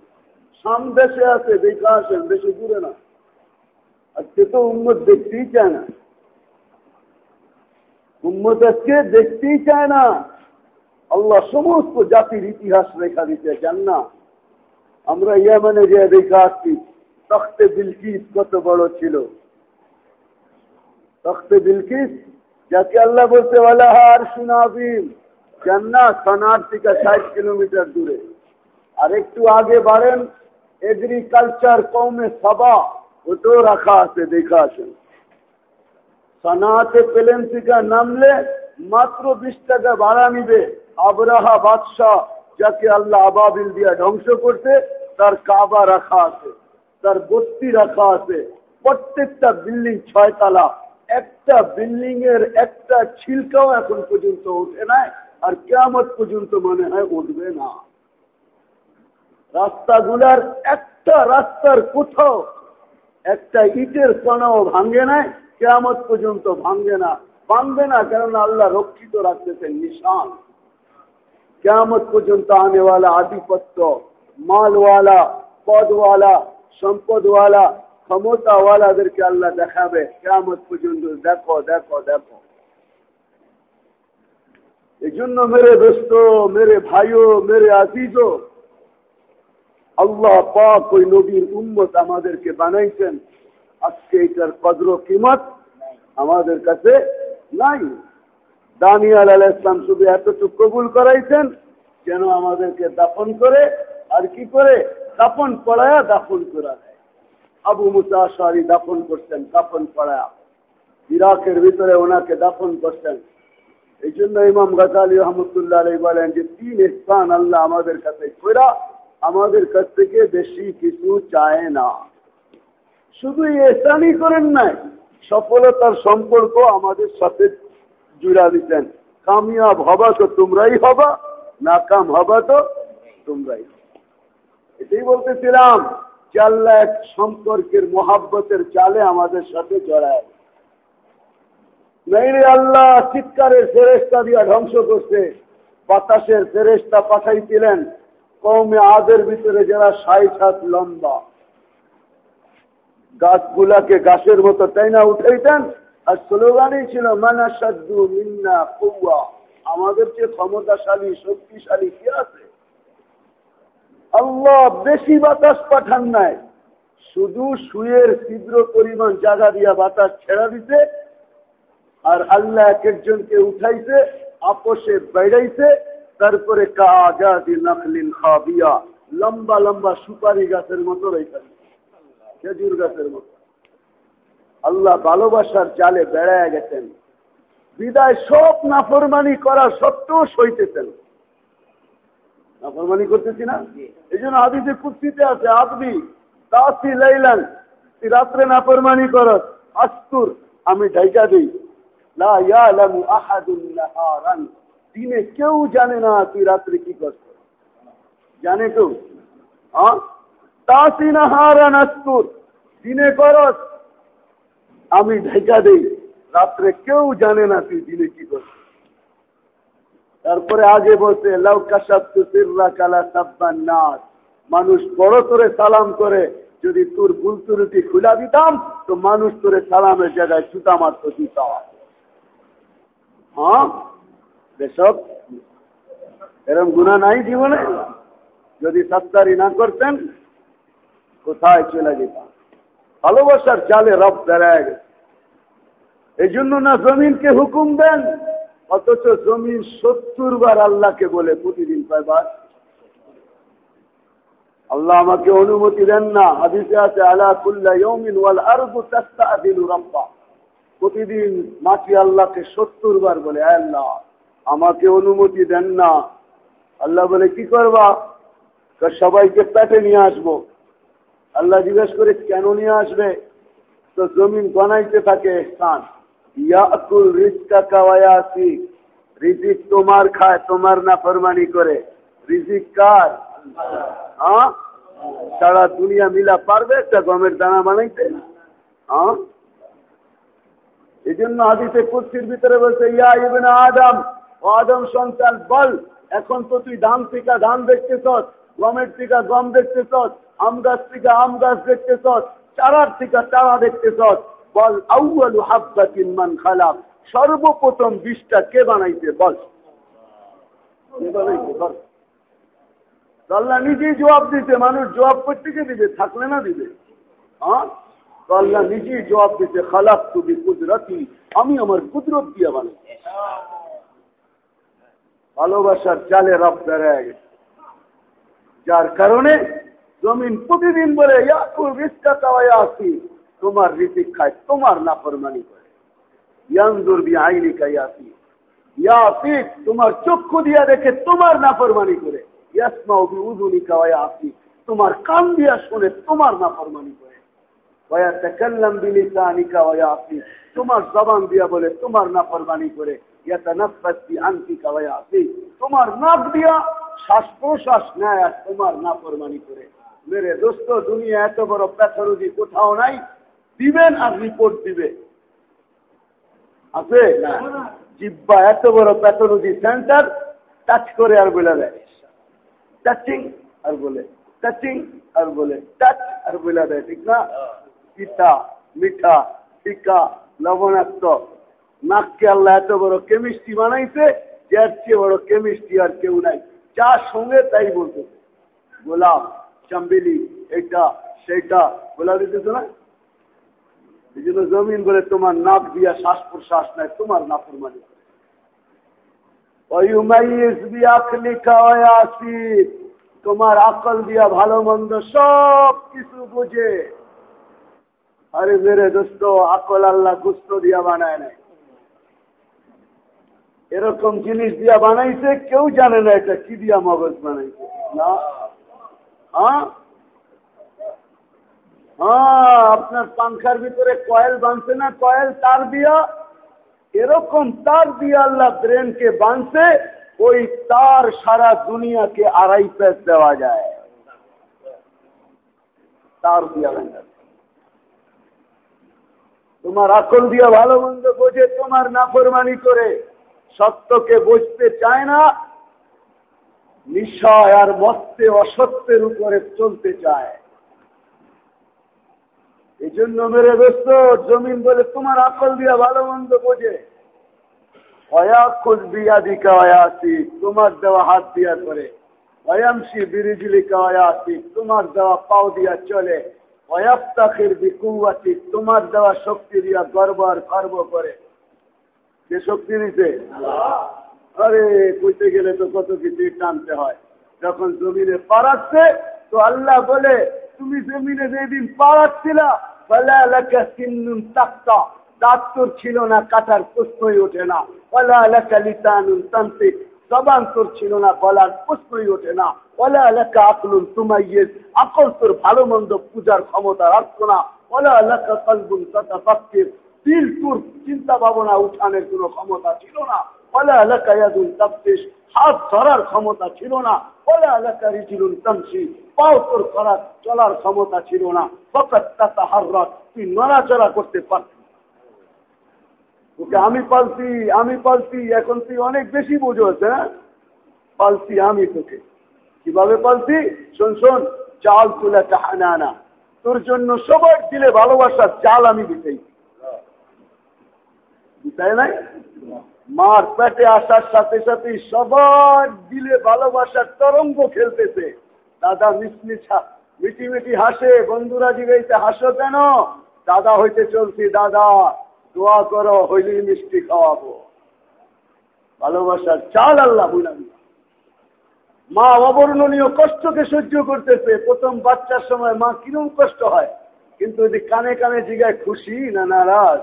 Speaker 1: সাম দেশে আছে, দেখা আসেন বেশি দূরে না। আজকে তো উন্মত দেখতেই চায় না। উন্মত আজকে দেখতেই চায় না। আল্লাহ সমস্ত জাতির ইতিহাস রেখা দিতে চান না। আমরা ইয়ামানে যে দেখা আসছি তখতে বিলকিস কত বড় ছিল। তখতে বিলকিস, যাকে আল্লাহ বলতে আর সুনাবিন জান্নাত সনার থেকে ষাট কিলোমিটার দূরে। আর একটু আগে বাড়েন এগ্রিকালচার কমে সবা। ওটাও রাখা আছে দেখা আছেন সনাতে প্লেন থেকে নামলে মাত্র বিশ টাকা ভাড়া নিবে আবরাহা বাদশাহ যাকে আল্লাহ আবাবিল দিয়া ধ্বংস করতে তার কাবা রাখা আছে তার বস্তি রাখা আছে প্রত্যেকটা বিল্ডিং ছয় একটা বিল্ডিং এর একটা ছিলকাও এখন পর্যন্ত ওঠে নাই আর কেমত পর্যন্ত মনে হয় উঠবে না রাস্তাগুলার একটা রাস্তার কোথাও একটা ইটের কণাও ভাঙ্গে নাই কেমত পর্যন্ত ভাঙ্গে না। ভাঙবে না কেননা আল্লাহ রক্ষিত রাখতেছেন নিশান। কেমত পর্যন্ত আনেওয়ালা আধিপত্য, মালওয়ালা, পদওয়ালা, সম্পদওয়ালা, ক্ষমতাওয়ালাদেরকে আল্লাহ দেখাবে। কেমত পর্যন্ত দেখো দেখো দেখো। এই জন্য মেরে দোস্ত, মেরে ভাইও, মেরে আজিজও আল্লাহ পাক ওই নবীর উম্মত আমাদেরকে বানাইছেন। আজকে এটার কদর কিমত আমাদের কাছে নাই। দানিয়াল আল ইসলাম শুধু এতটুকু কবুল করাইছেন যেন আমাদেরকে দাফন করে আর কি করে? দাফন পড়ায়া দাফন করা দেয় আবু মুসাশারি দাফন করতেন দাফন পড়ায়া। ইরাকের ভিতরে ওনাকে দাফন করতেন এই জন্য ইমাম গাজালি রহমতুল্লাহ বলেন যে, তিন স্থান আল্লাহ আমাদের কাছে কইরা আমাদের কাছ থেকে বেশি কিছু চায় না। শুধু এসানি করেন নাই, সফলতার সম্পর্ক আমাদের সাথে জুড়া দিতেন। কামিয়াব হবা তো তোমরাই হবা, নাকাম হবা তো তোমরাই এটাই বলতেছিলাম আল্লাহ এক সম্পর্কের, মোহাব্বতের চালে আমাদের সাথে জড়ায়। নেই আল্লাহ চিৎকারের ফেরেস্তা দিয়া ধ্বংস করছে, বাতাসের ফেরেস্তা পাঠাইছিলেন কমে আদের ভিতরে যারা ষাট হাত লম্বা, গাছগুলাকে গাছের মতো টাইনা উঠাইতেন, আর স্লোগানই ছিল মানা সাদ্দু মিন্না কৌয়া আমাদের চেয়ে ক্ষমতাশালী, শক্তিশালী কি আছে? আল্লাহ বেশি বাতাস পাঠান নাই। শুধু সুয়ের তীব্র পরিমাণ জায়গা দিয়া বাতাস ছেড়া দিতে আর আল্লাহ এক একজনকে উঠাইছে, আপোষে বেড়াইছে তারপরে খাবিয়া লম্বা লম্বা সুপারি গাছের মতো রেখে খেজুর গাছের মতো। আল্লাহ ভালোবাসার জালে বেড়ায় গেছেন। বিদায় সব নাফরমানি করা সত্ত্বেও সইতেছেন। নাফরমানি করতেছি না? এই জন্য আদিতে কুস্তিতে আছে আদবি তাসি লাইলান তুই রাত্রে নাফরমানি কর আস্তুর আমি ঢাইকা দিই। দিনে কেউ জানে না তুই রাত্রে কি করছ। জানে কেউ? হ্যাঁ তাসি না দিনে করস। আমি ঢেকা দেই। রাত্রে কেউ জানে না তুই দিনে কি করছিস তারপরে আগে বলছে মানুষ বড় করে সালাম করে, যদি তোর বুলতুরুটি খুলা দিতাম, তো মানুষ তোরে সালামের জায়গায় ছুটা মারত দিতাম। হ্যাঁ বেসব এরম গুণা নাই জীবনে। যদি সত্তারি না করতেন, কোথায় চলে যেতাম? ভালোবাসার চালে রব বেড়ায় গেছে। এই জন্য না জমিনকে হুকুম দেন, অথচ জমিন সত্তর বার আল্লাহকে বলে প্রতিদিন কয়বার? আল্লাহ আমাকে অনুমতি দেন না। হাদিসে আছে, আলা কুল্লাউমিন ওয়াল রাব্বা। প্রতিদিন মাটি আল্লাহকে সত্তর বার বলে আল্লাহ আমাকে অনুমতি দেন না। আল্লাহ বলে, কি করবা? সবাইকে পেটে নিয়ে আসব। আল্লাহ জিজ্ঞেস করে, কেন নিয়ে আসবে? তো জমিন বানাইতে থাকে স্থান। ইয়াকুল রিজকা কাওয়ায়াসি রিজিক তোমার খায়, তোমার না ফরমানি করে। রিজিক কার? হ্যাঁ? সারা দুনিয়া মিলা পারবে একটা গমের দানা বানাইতে? হ্যাঁ? এই জন্য আদিতে কুর্সির ভিতরে বলছে, ইয়া ইবেন আদম আদম সন্তান, বল, এখন তো তুই ধান থেকে ধান দেখতেছ গমের থেকে গম দেখতেছ আম গাছ থেকে আম গাছ দেখতেছ চারার থেকে চারা দেখতেছ বল আউ্বালু হাব্বাতিন মান খালাক, সর্বপ্রথম বিষটা কে বানাইছে? বল। আল্লাহ নিজেই জবাব দিতে মানুষ জবাব প্রত্যেকে দিবে, থাকলে না দিবে। হ্যাঁ? আল্লাহ নিজেই জবাব দিতে খালাক তুমি কুদরতি আমি আমার কুদরত দিয়ে বানাই ভালোবাসার চালে রব বেড়ায় গেছে। যার কারণে জমিন প্রতিদিন বলে আসি তোমার রীতি খায়, তোমার নাফরমানি তোমার চক্ষু দিয়া দেখে তোমার নাফরমানি করে। ইয়াসমা বি উজুনি কাওয়াই আসি তোমার কান দিয়া শুনে তোমার নাফরমানি করে। তোমার জবান দিয়া বলে তোমার নাফরমানি করে। তোমার নাক দিয়া শ্বাস প্রশ্বাস নেয় তোমার নাফরমানি করে। মেরে দোস্ত, দুনিয়া এত বড় প্যাথোলজি কোথাও নাই। দিবেন আর রিপোর্ট দিবে। আছে? জিব্বা এত বড় প্যাথোলজি সেন্টার, টাচ করে আর বলে দেয়। টাচিং আর বলে। টাচিং আর বলে। টাচ আর বলে দেয়, ঠিক না? পিঠা, মিঠা টিকা লবণাক্ত। নাককে আল্লাহ এত বড় কেমিস্ট্রি বানাইছে যার চেয়ে বড় কেমিস্ট্রি আর কেউ নাই। যার সঙ্গে তাই বলতেছে গোলাপ চাম্বিলি, এটা, সেটা, বলা দিতেছে না? এই জন্য জমিন বলে তোমার নাক দিয়া শ্বাস প্রশ্বাস নেয় তোমার নাফর মানে তোমার আকল দিয়া ভালো মন্দ সব কিছু বুঝে। আরে মেরে দোস্ত, আকল আল্লাহ গুস্ত দিয়া বানায় নাই। এরকম জিনিস দিয়া বানাইছে, কেউ জানে না এটা কি দিয়া মগজ বানাইছে। না। হ্যাঁ? হ্যাঁ আপনার পাংখার ভিতরে কয়েল বাঁধছে না? কয়েল তার দিয়া? এরকম তার দিয়া আল্লাহ ব্রেনকে বাঁধছে ওই তার সারা দুনিয়াকে আড়াই পেস দেওয়া যায়। তার দিয়া তোমার আকল দিয়া ভালো মন্দ বোঝে, তোমার নাফরমানি করে। সত্যকে বুঝতে চায় না নিশয় আর মত্তে অসত্যের উপরে চলতে চায়। এই জন্য মেরে ব্যস্ত, জমিন বলে তোমার আকল দিয়া ভালো মন্দ বোঝে। অয়া অয়াকুল বিয়াদিকা অয়াসিক তোমার দেওয়া হাত দিয়া করে অয়ামসি বিরিজিলিকা অয়াসিক তোমার দেওয়া পাও দিয়া চলে। অয়াপ্তাখির বিকুয়াতি, তোমার দেওয়া শক্তি দিয়া গর্ব আর গর্ব করে। যে শক্তি দিতে আরে, কইতে গেলে তো কত কিছু টানতে হয়। যখন জমিনে পাড়াচ্ছে তো আল্লাহ বলে, তুমি জমিনে যেদিন পাড়াচ্ছিলা দাঁত তোর ছিল না, কাটার প্রশ্নই ওঠে না। ফলা এলাকা লিতানুন তান্ত্রিক জবান ছিল না বলার প্রশ্নই ওঠে না। ওলা এলাকা আকলুন তুমাইয়ের আকল তোর ভালো মন্দ পূজার ক্ষমতা রাখতো না। ওলা এলাকা কলবুন তথা তোর চিন্তা ভাবনা উঠানের কোন ক্ষমতা ছিল না। ওলা এলাকা ইয়াদুল তাপ্তিস হাত ধরার ক্ষমতা ছিল না। ওলা এলাকা রিজিলুন তামসি পাও তোর করার চলার ক্ষমতা ছিল না। ফকাত তাতা হার তুই নড়াচড়া করতে পারতি ওকে, আমি পালছি আমি পালছি এখন তুই অনেক বেশি বুঝোস হ্যাঁ? পালছি আমি তোকে। কীভাবে পালছি শোন শোন চাল তুলে কাহানা না তোর জন্য সবার দিলে ভালোবাসার চাল আমি দিতেই। তাই নাই? মার পেটে আসার সাথে সাথে সবার দিলে ভালোবাসার তরঙ্গ খেলতেছে। দাদা মিসমিছা মিটি মিটি হাসে, বন্ধুরা জিগাইতে হাসো কেন? দাদা হইতে চলছি, দাদা, দোয়া করো হইলি মিষ্টি খাওয়াবো। ভালোবাসার চাল আল্লাহ বুঝলাম মা অবর্ণনীয় কষ্টকে সহ্য করতেছে। প্রথম বাচ্চার সময় মা কিরম কষ্ট হয়, কিন্তু যদি কানে কানে জিগায় খুশি না নারাজ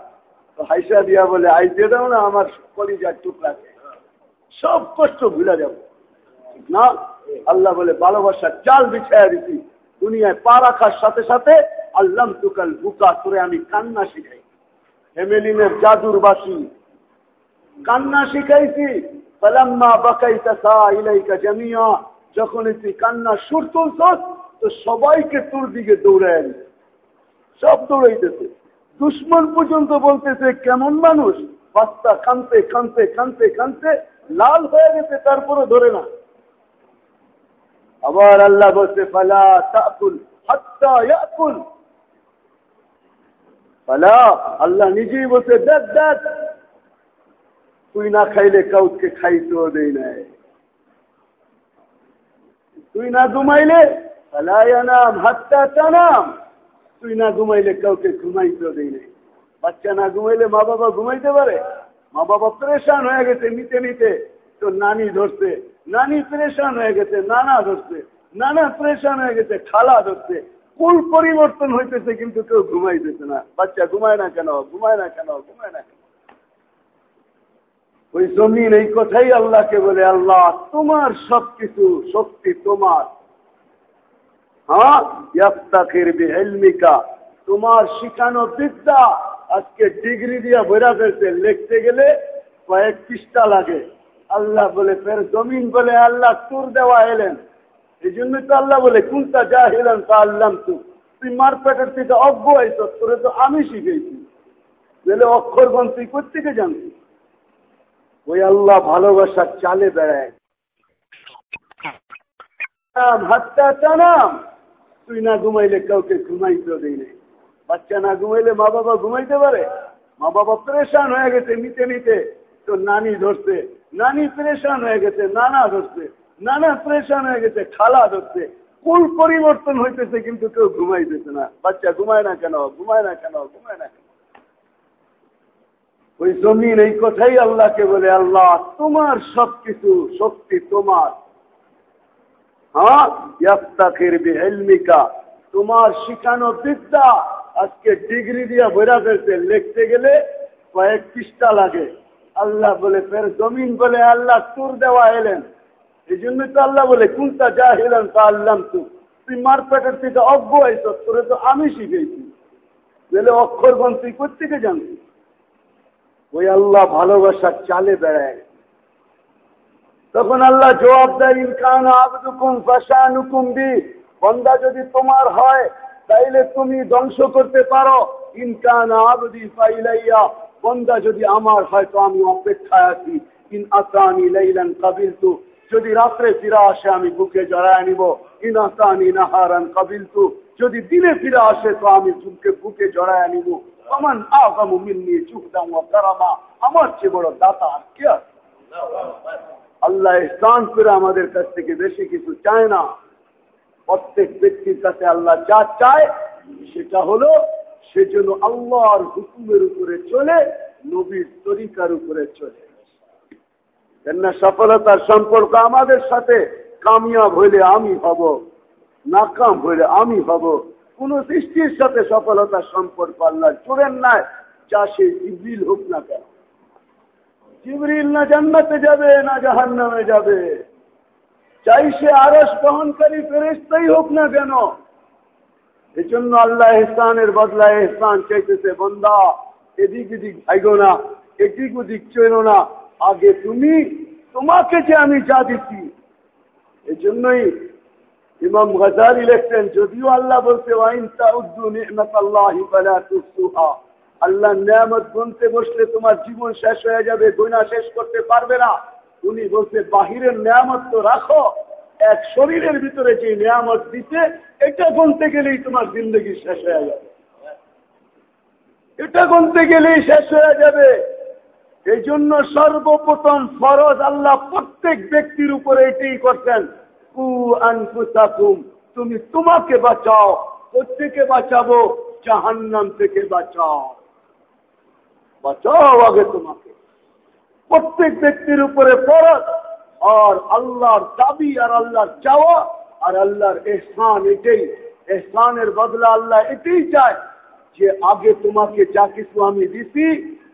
Speaker 1: হাইসা দিয়া বলে আইতে দাও না, আমার কলিজার টুকরাকে। সব কষ্ট ভুলে যাব। না? আল্লাহ বলে ভালোবাসার চাল বিছাইয়া দিচ্ছি দুনিয়ায় পা রাখার সাথে সাথে আল্লাহ তুকাল বুকা করে আমি কান্না শিখাই। হেমেলিনের জাদুর বাসি কান্না শিখাইছি। পালাম্মা বাকাইতা ইলাইকা জামিয়া। যখন তুই কান্না সুর তুলছ তো সবাইকে তোর দিকে দৌড়ায় সব দৌড়াইতেছে। দুশ্মন পর্যন্ত বলতেছে, কেমন মানুষ? বাচ্চা কানতে কানতে কানতে কানতে লাল হয়ে গেছে তারপরে ধরে না। আবার আল্লাহ বলছে, ফালা তাকুল, হাত্তা ইয়াকুল। ফালা, আল্লাহ নিজেই বলছে, দেখ দেখ, তুই না খাইলে কাউকে খাইতেও দেই নাই। তুই না ঘুমাইলে নাম হাত্তা টানাম তুই না ঘুমাইলে কাউকে ঘুমাইতেও দেই নাই। বাচ্চা না ঘুমাইলে মা বাবা ঘুমাইতে পারে? মা বাবা পরেশান হয়ে গেছে নিতে নিতে। তো নানি ধরছে, নানি পরেশান হয়ে গেছে, নানা ধরছে, নানা পরেশান হয়ে গেছে, খালা ধরছে। কুল পরিবর্তন হইতেছে কিন্তু কেউ ঘুমাইতেছে না। বাচ্চা ঘুমায় না কেন? ঘুমায় না কেন? ঘুমায় না কেন? ওই জমিন, এই কথাই আল্লাহকে বলে, আল্লাহ, তোমার সবকিছু শক্তি তোমার। তোমার শিখানো বিদ্যা আজকে ডিগ্রি দিয়া বইরা ফেলছে। লিখতে গেলে কয়েক পৃষ্ঠা লাগে। আল্লাহ বলে, ফের জমিন বলে আল্লাহ তোর দেওয়া এলেন। এই জন্য তো আল্লাহ বলে কোনটা যা হেলেন তা আল্লাহ তু তুই মারপেটের থেকে অজ্ঞ হয়েছ তোরে তো আমি শিখেছি বলে অক্ষরগণ তুই কোথেকে জানতি ওই আল্লাহ ভালোবাসার চালে বেড়ায়। হাতটা টানাম তুই না ঘুমাইলে কাউকে ঘুমাইতে দেই নাই। বাচ্চা না ঘুমাইলে মা বাবা ঘুমাইতে পারে? মা বাবা পরেশান হয়ে গেছে নিতে নিতে। তো নানি ধরছে, নানি পরেশান হয়ে গেছে, নানা ধরছে, নানা পরেশান হয়ে গেছে, খালা ধরছে। কুল পরিবর্তন হইতেছে কিন্তু কেউ ঘুমাইতেছে না। বাচ্চা ঘুমায় না কেন? ঘুমায় না কেন? ঘুমায় না কেন? ওই জমিন, এই কথাই আল্লাহকে বলে, আল্লাহ, তোমার সবকিছু শক্তি তোমার। হ্যাঁ তোমার শিখানো বিদ্যা আজকে ডিগ্রি দিয়া বেড়া ফেলতে লিখতে গেলে কয়েক পৃষ্ঠা লাগে। আল্লাহ বলে, ফের জমিন বলে আল্লাহ তোর দেওয়া এলেন। এই জন্য তো আল্লাহ বলে কোনটা যা হেলেন তা আল্লাহ তু তুই মারপেটের থেকে অজ্ঞ হয়েছ তোরে তো আমি শিখেছি বলে, অক্ষরগণ তুই কোথেকে জানতি ওই আল্লাহ ভালোবাসার চালে বেড়ায়। তখন আল্লাহ জবাব দেয় ইনকান আবদুকুম ফাশানুকুম বি। বন্দা যদি তোমার হয়, তাইলে তুমি ধ্বংস করতে পারো। ইনকান আবদি ফাইলাইয়া। বন্দা যদি আমার হয়, তো আমি অপেক্ষায় আছি। ইন আসানি লাইলান কাবিলতু। যদি রাত্রে ফিরে আসে, আমি বুকে জড়ায় নিব। ইন আসানি নাহারান কাবিলতু। যদি দিনে ফিরে আসে, তো আমি বুকে বুকে জড়ায় নিব। আমার আগামু মিন্নি চুকদাম কারামা। আমার চেয়ে বড় দাতা আর কে আল্লাহ স্নান করে আমাদের কাছ থেকে বেশি কিছু চায় না। প্রত্যেক ব্যক্তির কাছে আল্লাহ যা চায়, সেটা হলো সেজন্য আল্লাহর হুকুমের উপরে চলে, নবীর তরিকার উপরে চলে। কেননা সফলতার সম্পর্ক আমাদের সাথে? কামিয়াব হইলে আমি হব, নাকাম হইলে আমি হব। কোন সৃষ্টির সাথে সফলতার সম্পর্ক আল্লাহ জোড়েন নাই, যা সে জিবরিল হোক না কেন। জিবরিল না জান্নাতে যাবে, না জাহান নামে যাবে। চাই সে আরস বহনকারী ফেরেস্তাই হোক না কেন। এই জন্য আল্লাহ এহসানের বদলায় এহসান চাইতেছে, বন্দা, এদিক এদিক ভাইগো না, এদিক ওদিক চলো না। আগে তুমি, তোমাকে যে আমি যা দিচ্ছি এই জন্যই ইমাম গাজারি লিখতেন যদিও আল্লাহ বলতে আল্লাহ নিয়ামত গুনতে বসলে তোমার জীবন শেষ হয়ে যাবে গুণা শেষ করতে পারবে না। উনি বলতে বাহিরের নিয়ামত তো রাখো, এক শরীরের ভিতরে যে নিয়ামত দিতে, এটা গুনতে গেলেই তোমার জিন্দগি শেষ হয়ে যাবে। এটা গুনতে গেলেই শেষ হয়ে যাবে। এই জন্য সর্বপ্রথম ফরজ আল্লাহ প্রত্যেক ব্যক্তির উপরে এটাই করছেন। কু আনফুসাকুম, তুমি তোমাকে বাঁচাও প্রত্যেকে বাঁচাবো? জাহান্নাম থেকে বাঁচাও। বাঁচাও আগে তোমাকে। প্রত্যেক ব্যক্তির উপরে ফরজ। আর আল্লাহর দাবি আর আল্লাহর চাওয়া আর আল্লাহর এহসান এটাই। এহসানের বদলা আল্লাহ এটাই চায় যে আগে তোমাকে যা কিছু আমি দিছি,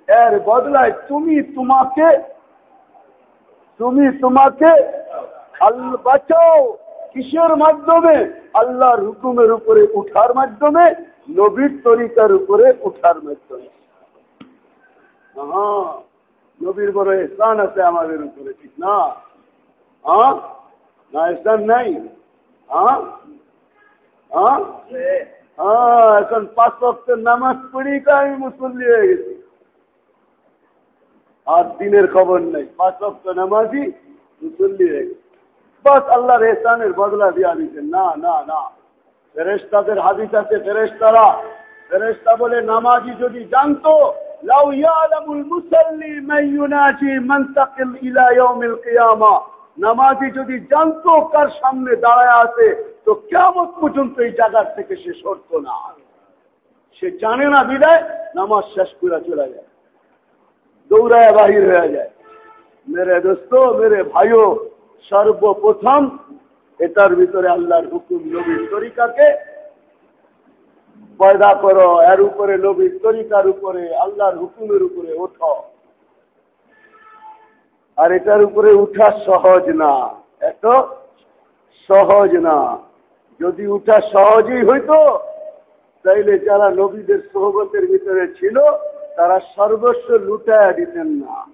Speaker 1: এর বদলায় তুমি তোমাকে তুমি তোমাকে বাঁচাও। কিসের মাধ্যমে? আল্লাহর হুকুমের উপরে উঠার মাধ্যমে, নবীর তরিকার উপরে উঠার মাধ্যমে। নবীর বড় স্থান আছে আমাদের উপরে, ঠিক না? হ্যাঁ না স্থান নাই? এখন পাঁচ বক্তের নামাজ পড়ি আমি মুসল্লি হয়ে গেছি। আর দিনের খবর নেই, পাঁচ বক্ত নামাজি মুসল্লি হয়ে গেছে। বাস আল্লাহর এহসানের বদলা দিয়া দিচ্ছেন না না না। ফেরেস্তাদের হাদিস আছে ফেরেস্তারা ফেরেস্তা বলে নামাজি যদি জানতো লাউ ইয়ালামুল মুসাল্লি মাইয়ুনাজি মানতাকিল ইলা ইয়াউমিল কিয়ামা। নামাজি যদি জানতো কার সামনে দাঁড়ায় আছে, তো কেমন পর্যন্ত এই জায়গার থেকে সে সরত না। সে জানে না বিদায়, নামাজ শেষ করে চলে যায়। দৌড়ায় বাহির হয়ে যায়। মেরে দোস্ত, মেরে ভাইও, সর্বপ্রথম এটার ভিতরে আল্লাহর হুকুম নবীর তরিকাকে পয়দা করো, এর উপরে নবীর তরিকার উপরে, আল্লাহর হুকুমের উপরে ওঠো। আর এটার উপরে উঠা সহজ না। এত সহজ না। যদি উঠা সহজই হইতো, তাইলে যারা নবীদের সহবতের ভিতরে ছিল, তারা সর্বস্ব লুটায়া দিতেন না।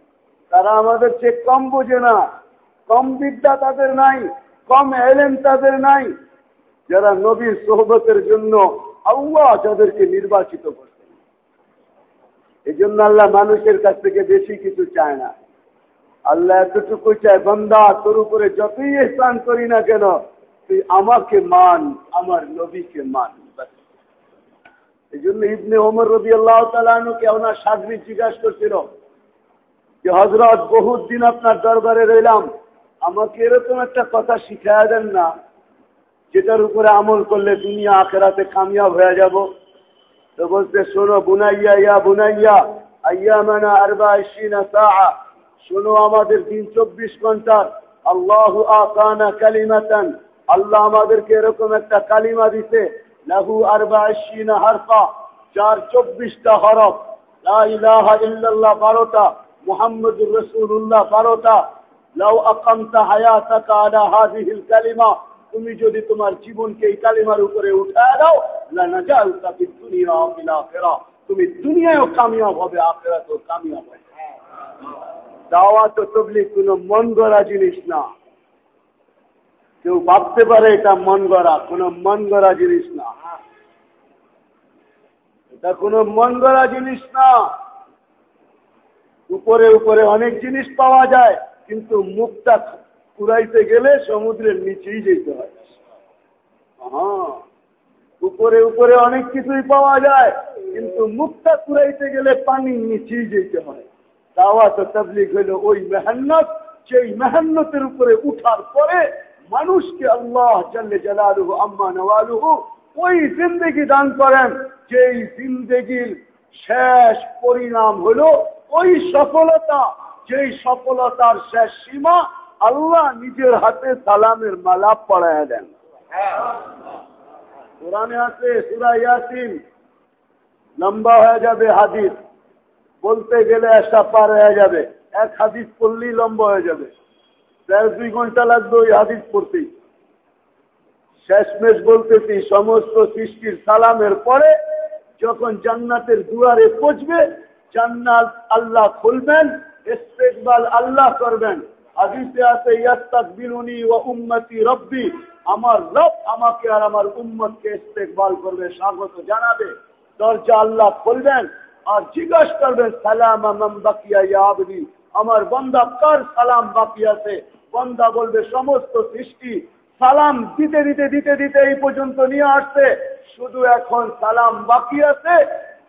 Speaker 1: তারা আমাদের চেয়ে কম বোঝে না। কম বিদ্যা তাদের নাই, কম এলেন তাদের নাই। যারা নবীর সোহবতের জন্য আল্লাহ যাদেরকে নির্বাচিত করতেন এই জন্য আল্লাহ মানুষের কাছ থেকে বেশি কিছু চায় না। আল্লাহ এতটুকু চায়, বন্দা, তোর উপরে যতই স্থান করি না কেন, তুই আমাকে মান, আমার নবীকে মান। এই জন্য ইবনে ওমর রবি আল্লাহ তালুকে ওনার সাগরিক জিজ্ঞাসা করছিল যে হজরত বহুত দিন আপনার দরবারে রইলাম। আমাকে এরকম একটা কথা শিখাইয়া দেন না যেটার উপরে আমল করলে দুনিয়া আখেরাতে কামিয়াব হয়ে যাব। তো বলতে শোনো বুনাইয়া, ইয়া বুনাইয়া আইয়া মানা আরবা শোনো আমাদের দিন চব্বিশ ঘণ্টা, আল্লাহ আকানা কালিমাতান। আল্লাহ আমাদেরকে এরকম একটা কালিমা দিতে লাহু আরবা হারফা চার চব্বিশটা হরফ ইল্লাল্লাহ বারোটা, মোহাম্মদুর রসুল্লাহ লাউ আকামতা কালিমা তুমি যদি তোমার জীবনকে এই কালিমার উপরে উঠায় দাও তুমি দুনিয়ায়ও কামিয়াব হবে, আখিরাতেও কামিয়াব হবে। দাওয়াত ও তবলিগ কোন মন গড়া জিনিস না। কেউ ভাবতে পারে এটা মন গড়া, কোন মন গড়া জিনিস না। এটা কোন মন গড়া জিনিস না। উপরে উপরে অনেক জিনিস পাওয়া যায়, কিন্তু মুখটা কুড়াইতে গেলে সমুদ্রের নিচেই যেতে হয়। হ্যাঁ উপরে উপরে অনেক কিছুই পাওয়া যায়, কিন্তু মুক্তা কুড়াইতে গেলে পানির নিচেই যেতে হয়। দাওয়াত তাবলিগ হইল ওই মেহান্নত সেই মেহান্নতের উপরে উঠার পরে মানুষকে আল্লাহ জাল্লে জালালুহু আম্মা নওয়ালুহু ওই জিন্দগি দান করেন, যেই জিন্দগির শেষ পরিণাম হলো ওই সফলতা, যেই সফলতার শেষ সীমা আল্লাহ নিজের হাতে সালামের মালা পড়ায় দেন। কোরআনে আছে, সুরা ইয়াসিন, লম্বা হয়ে যাবে হাদিস। বলতে গেলে একটা পার হয়ে যাবে। এক হাদিস পড়লেই লম্বা হয়ে যাবে। দেড় দুই ঘণ্টা লাগবে ওই হাদিস পড়তেই। শেষমেশ বলতেছি, সমস্ত সৃষ্টির সালামের পরে যখন জান্নাতের দুয়ারে পচবে জান্নাত আল্লাহ খুলবেন, ইস্তেকবাল আল্লাহ করবেন। হাদিসে আছে ইয়াস্তাক বিলুনি ও উম্মতি রব্বি। আমার রব আমাকে আর আমার উম্মতকে ইস্তেকবাল করবে, স্বাগত জানাবে। দরজা আল্লাহ খুলবেন আর জিজ্ঞাসা করবেন, সালাম আমাম বাকিয়া ইয়াবদি আমার বন্দা কার সালাম বাকি আছে? বন্দা বলবে, সমস্ত সৃষ্টি সালাম দিতে দিতে দিতে দিতে এই পর্যন্ত নিয়ে আসছে। শুধু এখন সালাম বাকি আছে।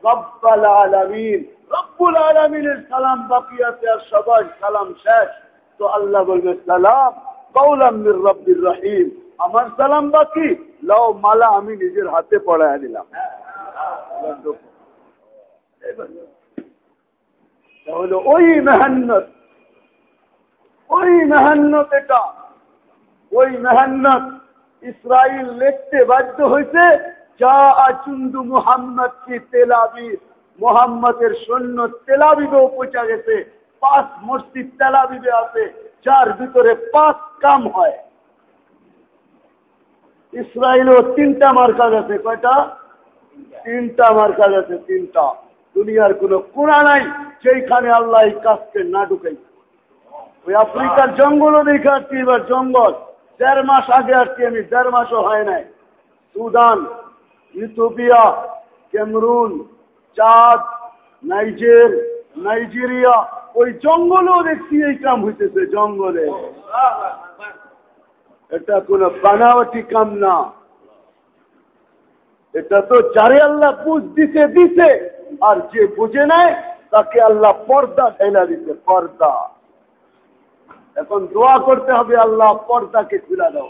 Speaker 1: রব্বাল আলমিন। রব্বুল আলমিনের সালাম বাকি আছে আর সবাই সালাম শেষ। তো আল্লাহ বলবে সালাম কৌলামির রব্বির রহিম। আমার সালাম বাকি, লাও মালা আমি নিজের হাতে পড়ায় দিলাম। তাহলে ওই মেহান্নত ওই মেহান্নত এটা। ওই মেহান্নত ইসরায়েল লিখতে বাধ্য হয়েছে যা আচুন্দু মোহাম্মদ কি তেলাবি মোহাম্মদের সৈন্য তেলাবিবেও পৌঁছা গেছে। পাঁচ মসজিদ তেলাবিবে আছে, যার ভিতরে পাঁচ কাম হয়। ইসরায়েলও তিনটা মার্কা গেছে কয়টা? তিনটা মার্কা গেছে তিনটা। দুনিয়ার কোন কোনা নাই সেইখানে আল্লাহ এই কাজকে না ঢুকাই ওই আফ্রিকার জঙ্গলও দেখে আসছি, এবার জঙ্গল। দেড় মাস আগে আসছি আমি, দেড় মাসও হয় নাই। সুদান ইথোপিয়া ক্যামরুন, চাঁদ, নাইজের, নাইজেরিয়া ওই জঙ্গলেও দেখছি এই কাম হইতেছে, জঙ্গলে। এটা কোন বানাওয়াটি কাম না। এটা তো যারে আল্লাহ বুঝ দিতে দিতে আর যে বুঝে নেয় তাকে আল্লাহ পর্দা ঠেলা দিতে পর্দা। এখন দোয়া করতে হবে, আল্লাহ পর্দাকে খুলা দাও।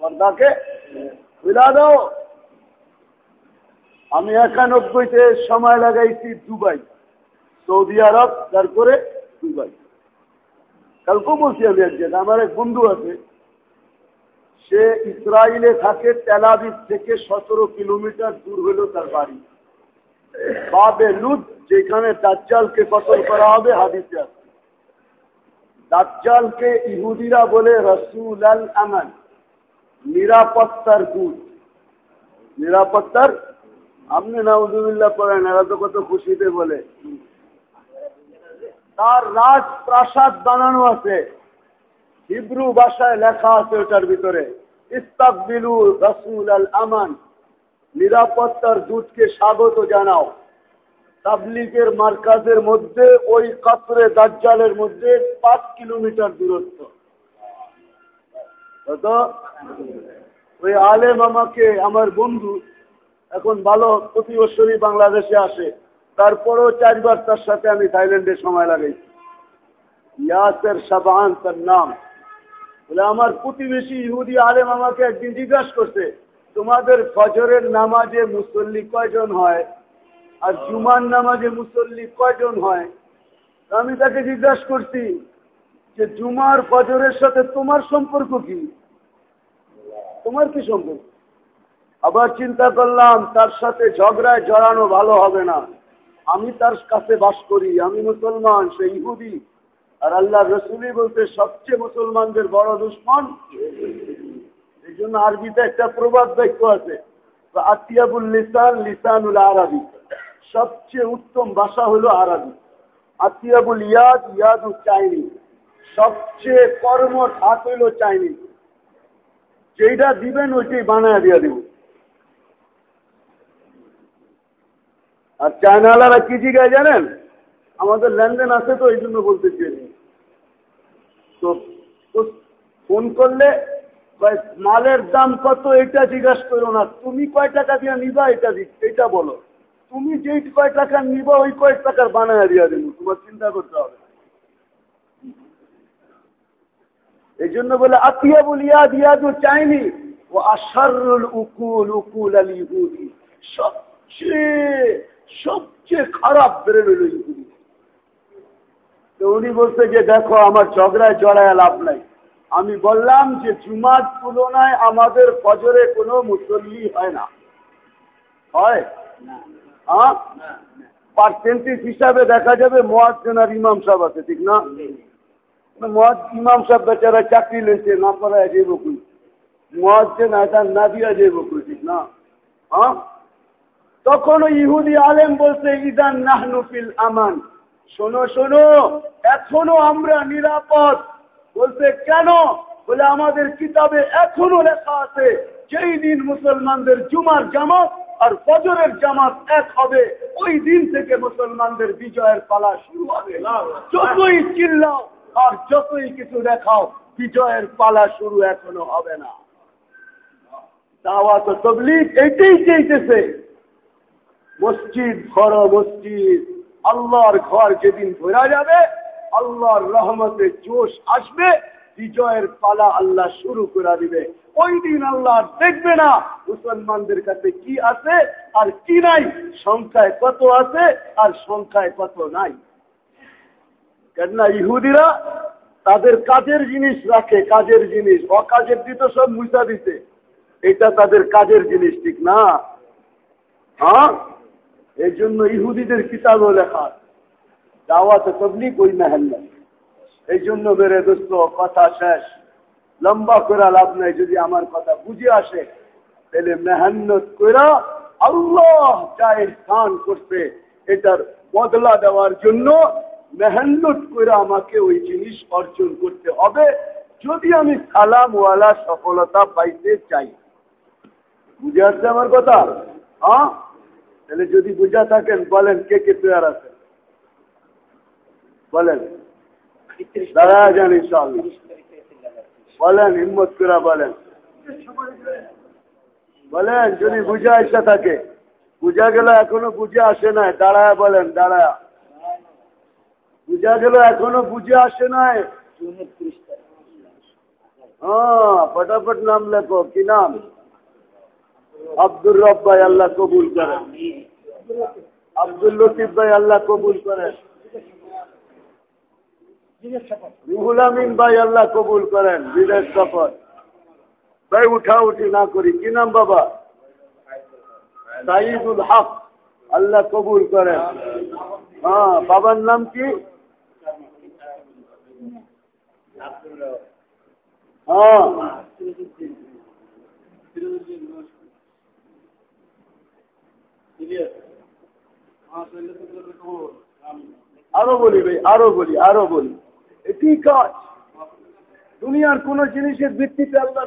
Speaker 1: পর্দাকে খুলা দাও। আমি একানব্বইতে সময় লাগাইছি দুবাই, সৌদি আরব, তারপরে দুবাই কালকেও বলছি আমি এক জায়গায় আমার এক বন্ধু আছে, সে ইসরায়েলে থাকে তেলাবিদ থেকে সতেরো কিলোমিটার দূর হলো তার বাড়ি। বাবে লুদ যেখানে দাজ্জালকে কতল করা হবে, হাদিসে আছে। দাজ্জালকে ইহুদিরা বলে রসুল আল আমান নিরাপত্তার দূত। নিরাপত্তার? আপনি নাউজুবিল্লাহ পড়েন, এরা তো কত খুশিতে বলে। তার রাজ প্রাসাদ বানানো আছে। হিব্রু ভাষায় লেখা আছে ওটার ভিতরে। ইস্তাকবিলু রসুল আল আমান। নিরাপত্তার দূতকে স্বাগত জানাও। তাবলিগের মার্কাজের মধ্যে, ওই কাতরে দাজ্জালের মধ্যে পাঁচ কিলোমিটার দূরত্ব। ওই আলেম আমাকে, আমার বন্ধু, এখন ভালো প্রতি বছরই বাংলাদেশে আসে। তারপরেও চারবার তার সাথে আমি থাইল্যান্ডে সময় লাগাইছি। ইয়াসের সাবান তার নাম। বলে, আমার প্রতিবেশী ইহুদি আলেম আমাকে একদিন জিজ্ঞাসা করছে, তোমাদের ফজরের নামাজে মুসল্লি কয়জন হয়? আর জুমার নামাজে মুসল্লি কয়জন হয়? আমি তাকে জিজ্ঞাসা করছি যে, জুমার ফজরের সাথে তোমার সম্পর্ক কি? তোমার কি সম্পর্ক? আবার চিন্তা করলাম, তার সাথে ঝগড়ায় জড়ানো ভালো হবে না। আমি তার কাছে বাস করি, আমি মুসলমান, সে ইহুদি। আর আল্লাহ রসুলি বলতে সবচেয়ে মুসলমানদের বড় দুশ্মন। এই জন্য আরবিতে একটা প্রবাদ বাক্য আছে আতিয়াবুল লিসান, লিসানুল আরবি। সবচেয়ে উত্তম ভাষা হলো আরবি। আতিয়াবুল ইয়াদ ইয়াদু চাইনি। সবচেয়ে কর্মঠ হাত হইল চাইনি। যেটা দিবেন, ওইটাই বানায় দিয়ে দিব। আর চায়নালারা কি জিগায় জানেন? আমাদের লেনদেন আছে তো এই জন্য বলতে চেয়েছি তো ফোন করলে মালের দাম কত এটা জিজ্ঞাসা করো না। তুমি কয় টাকা দিয়ে নিবা এটা এটা বলো। তুমি যেই কয় টাকা নিবা, ওই কয়েক টাকার বানায় দিয়া দেবো। তোমার চিন্তা করতে হবে এই জন্য বলে আতিয়া বলিয়া দিয়া তো চাইনি। ও আসারুল উকুল উকুল আল সবচেয়ে সবচেয়ে খারাপ বেরোল ইহুদি তো উনি বলছে যে দেখো আমার ঝগড়ায় জড়ায় লাভ নাই। আমি বললাম যে জুমার তুলনায় আমাদের ফজরে কোনো মুসল্লি হয় না। হয়? হ্যাঁ? পার্সেন্টেজ হিসাবে দেখা যাবে মোয়াজ্জেন আর ইমাম সাহেব আছে ঠিক না? ইমাম সাহেব বেচারা চাকরি লেছে না পড়ায় যে বকুল মোয়াজ্জেন আদান না দিয়া যে বকুল ঠিক না? হ্যাঁ? তখন ইহুদি আলেম বলছে, ইদান নাহনুফিল আমান। শোনো শোনো, এখনও আমরা নিরাপদ। বলতে কেন? বলে, আমাদের কিতাবে এখনও লেখা আছে, যেই দিন মুসলমানদের জুমার জামাত আর ফজরের জামাত এক হবে, ওই দিন থেকে মুসলমানদের বিজয়ের পালা শুরু হবে। যতই চিল্লাও আর যতই কিছু দেখাও, বিজয়ের পালা শুরু এখনও হবে না। দাওয়া তো তবলিগ এইটাই চাইতেছে। মসজিদ, ঘর মসজিদ, আল্লাহর ঘর যেদিন ঘোরা যাবে, আল্লাহর রহমতে জোশ আসবে, বিজয়ের পালা আল্লাহ শুরু করে দিবে। ওই দিন আল্লাহ দেখবে না মুসলমানদের কাছে কি আছে আর কি নাই, সংখ্যায় কত আছে আর সংখ্যায় কত নাই। কেননা ইহুদিরা তাদের কাজের জিনিস রাখে, কাজের জিনিস, অকাজের দিত সব মুসা দিতে। এটা তাদের কাজের জিনিস, ঠিক না? হ্যাঁ? এই জন্য ইহুদিদের কিতাবও লেখা দাওয়াতে তবলিক ওই মেহেল এই জন্য মেরে দোস্ত, কথা শেষ। লম্বা করে লাভ নাই, যদি আমার কথা বুঝে আসে, তাহলে মেহান্নত করে আল্লাহ চায় স্থান করতে এটার বদলা দেওয়ার জন্য মেহান্নত করে আমাকে ওই জিনিস অর্জন করতে হবে, যদি আমি সালামওয়ালা সফলতা পাইতে চাই। বুঝে আসছে আমার কথা? হ্যাঁ? তাহলে যদি বুঝা থাকেন, বলেন কে কে তৈরি আছেন বলেন। দাদা জানি সব বলেন, হিম্মত করে বলেন। বলেন, যদি বুঝে আসা থাকে। বুঝা গেল এখনও বুঝে আসে নাই। দাঁড়ায় বলেন, দাঁড়ায়। বুঝা গেল এখনও বুঝে আসে নাই। হ্যাঁ ফটাফট নাম লেখো। কি নাম? আব্দুর রব ভাই আল্লাহ কবুল করেন। আব্দুল লতিফ ভাই আল্লাহ কবুল করেন। রুহুল আমিন ভাই আল্লাহ কবুল করেন, বিদেশ সফর। ভাই, উঠা উঠি না করি। কি নাম বাবা? সাইদুল হক। আল্লাহ কবুল করেন। হ্যাঁ বাবার নাম কি? হ্যাঁ। আরও বলি ভাই আরও বলি আরও বলি। এটি কাজ। দুনিয়ার কোন জিনিসের ভিত্তিতে আল্লাহ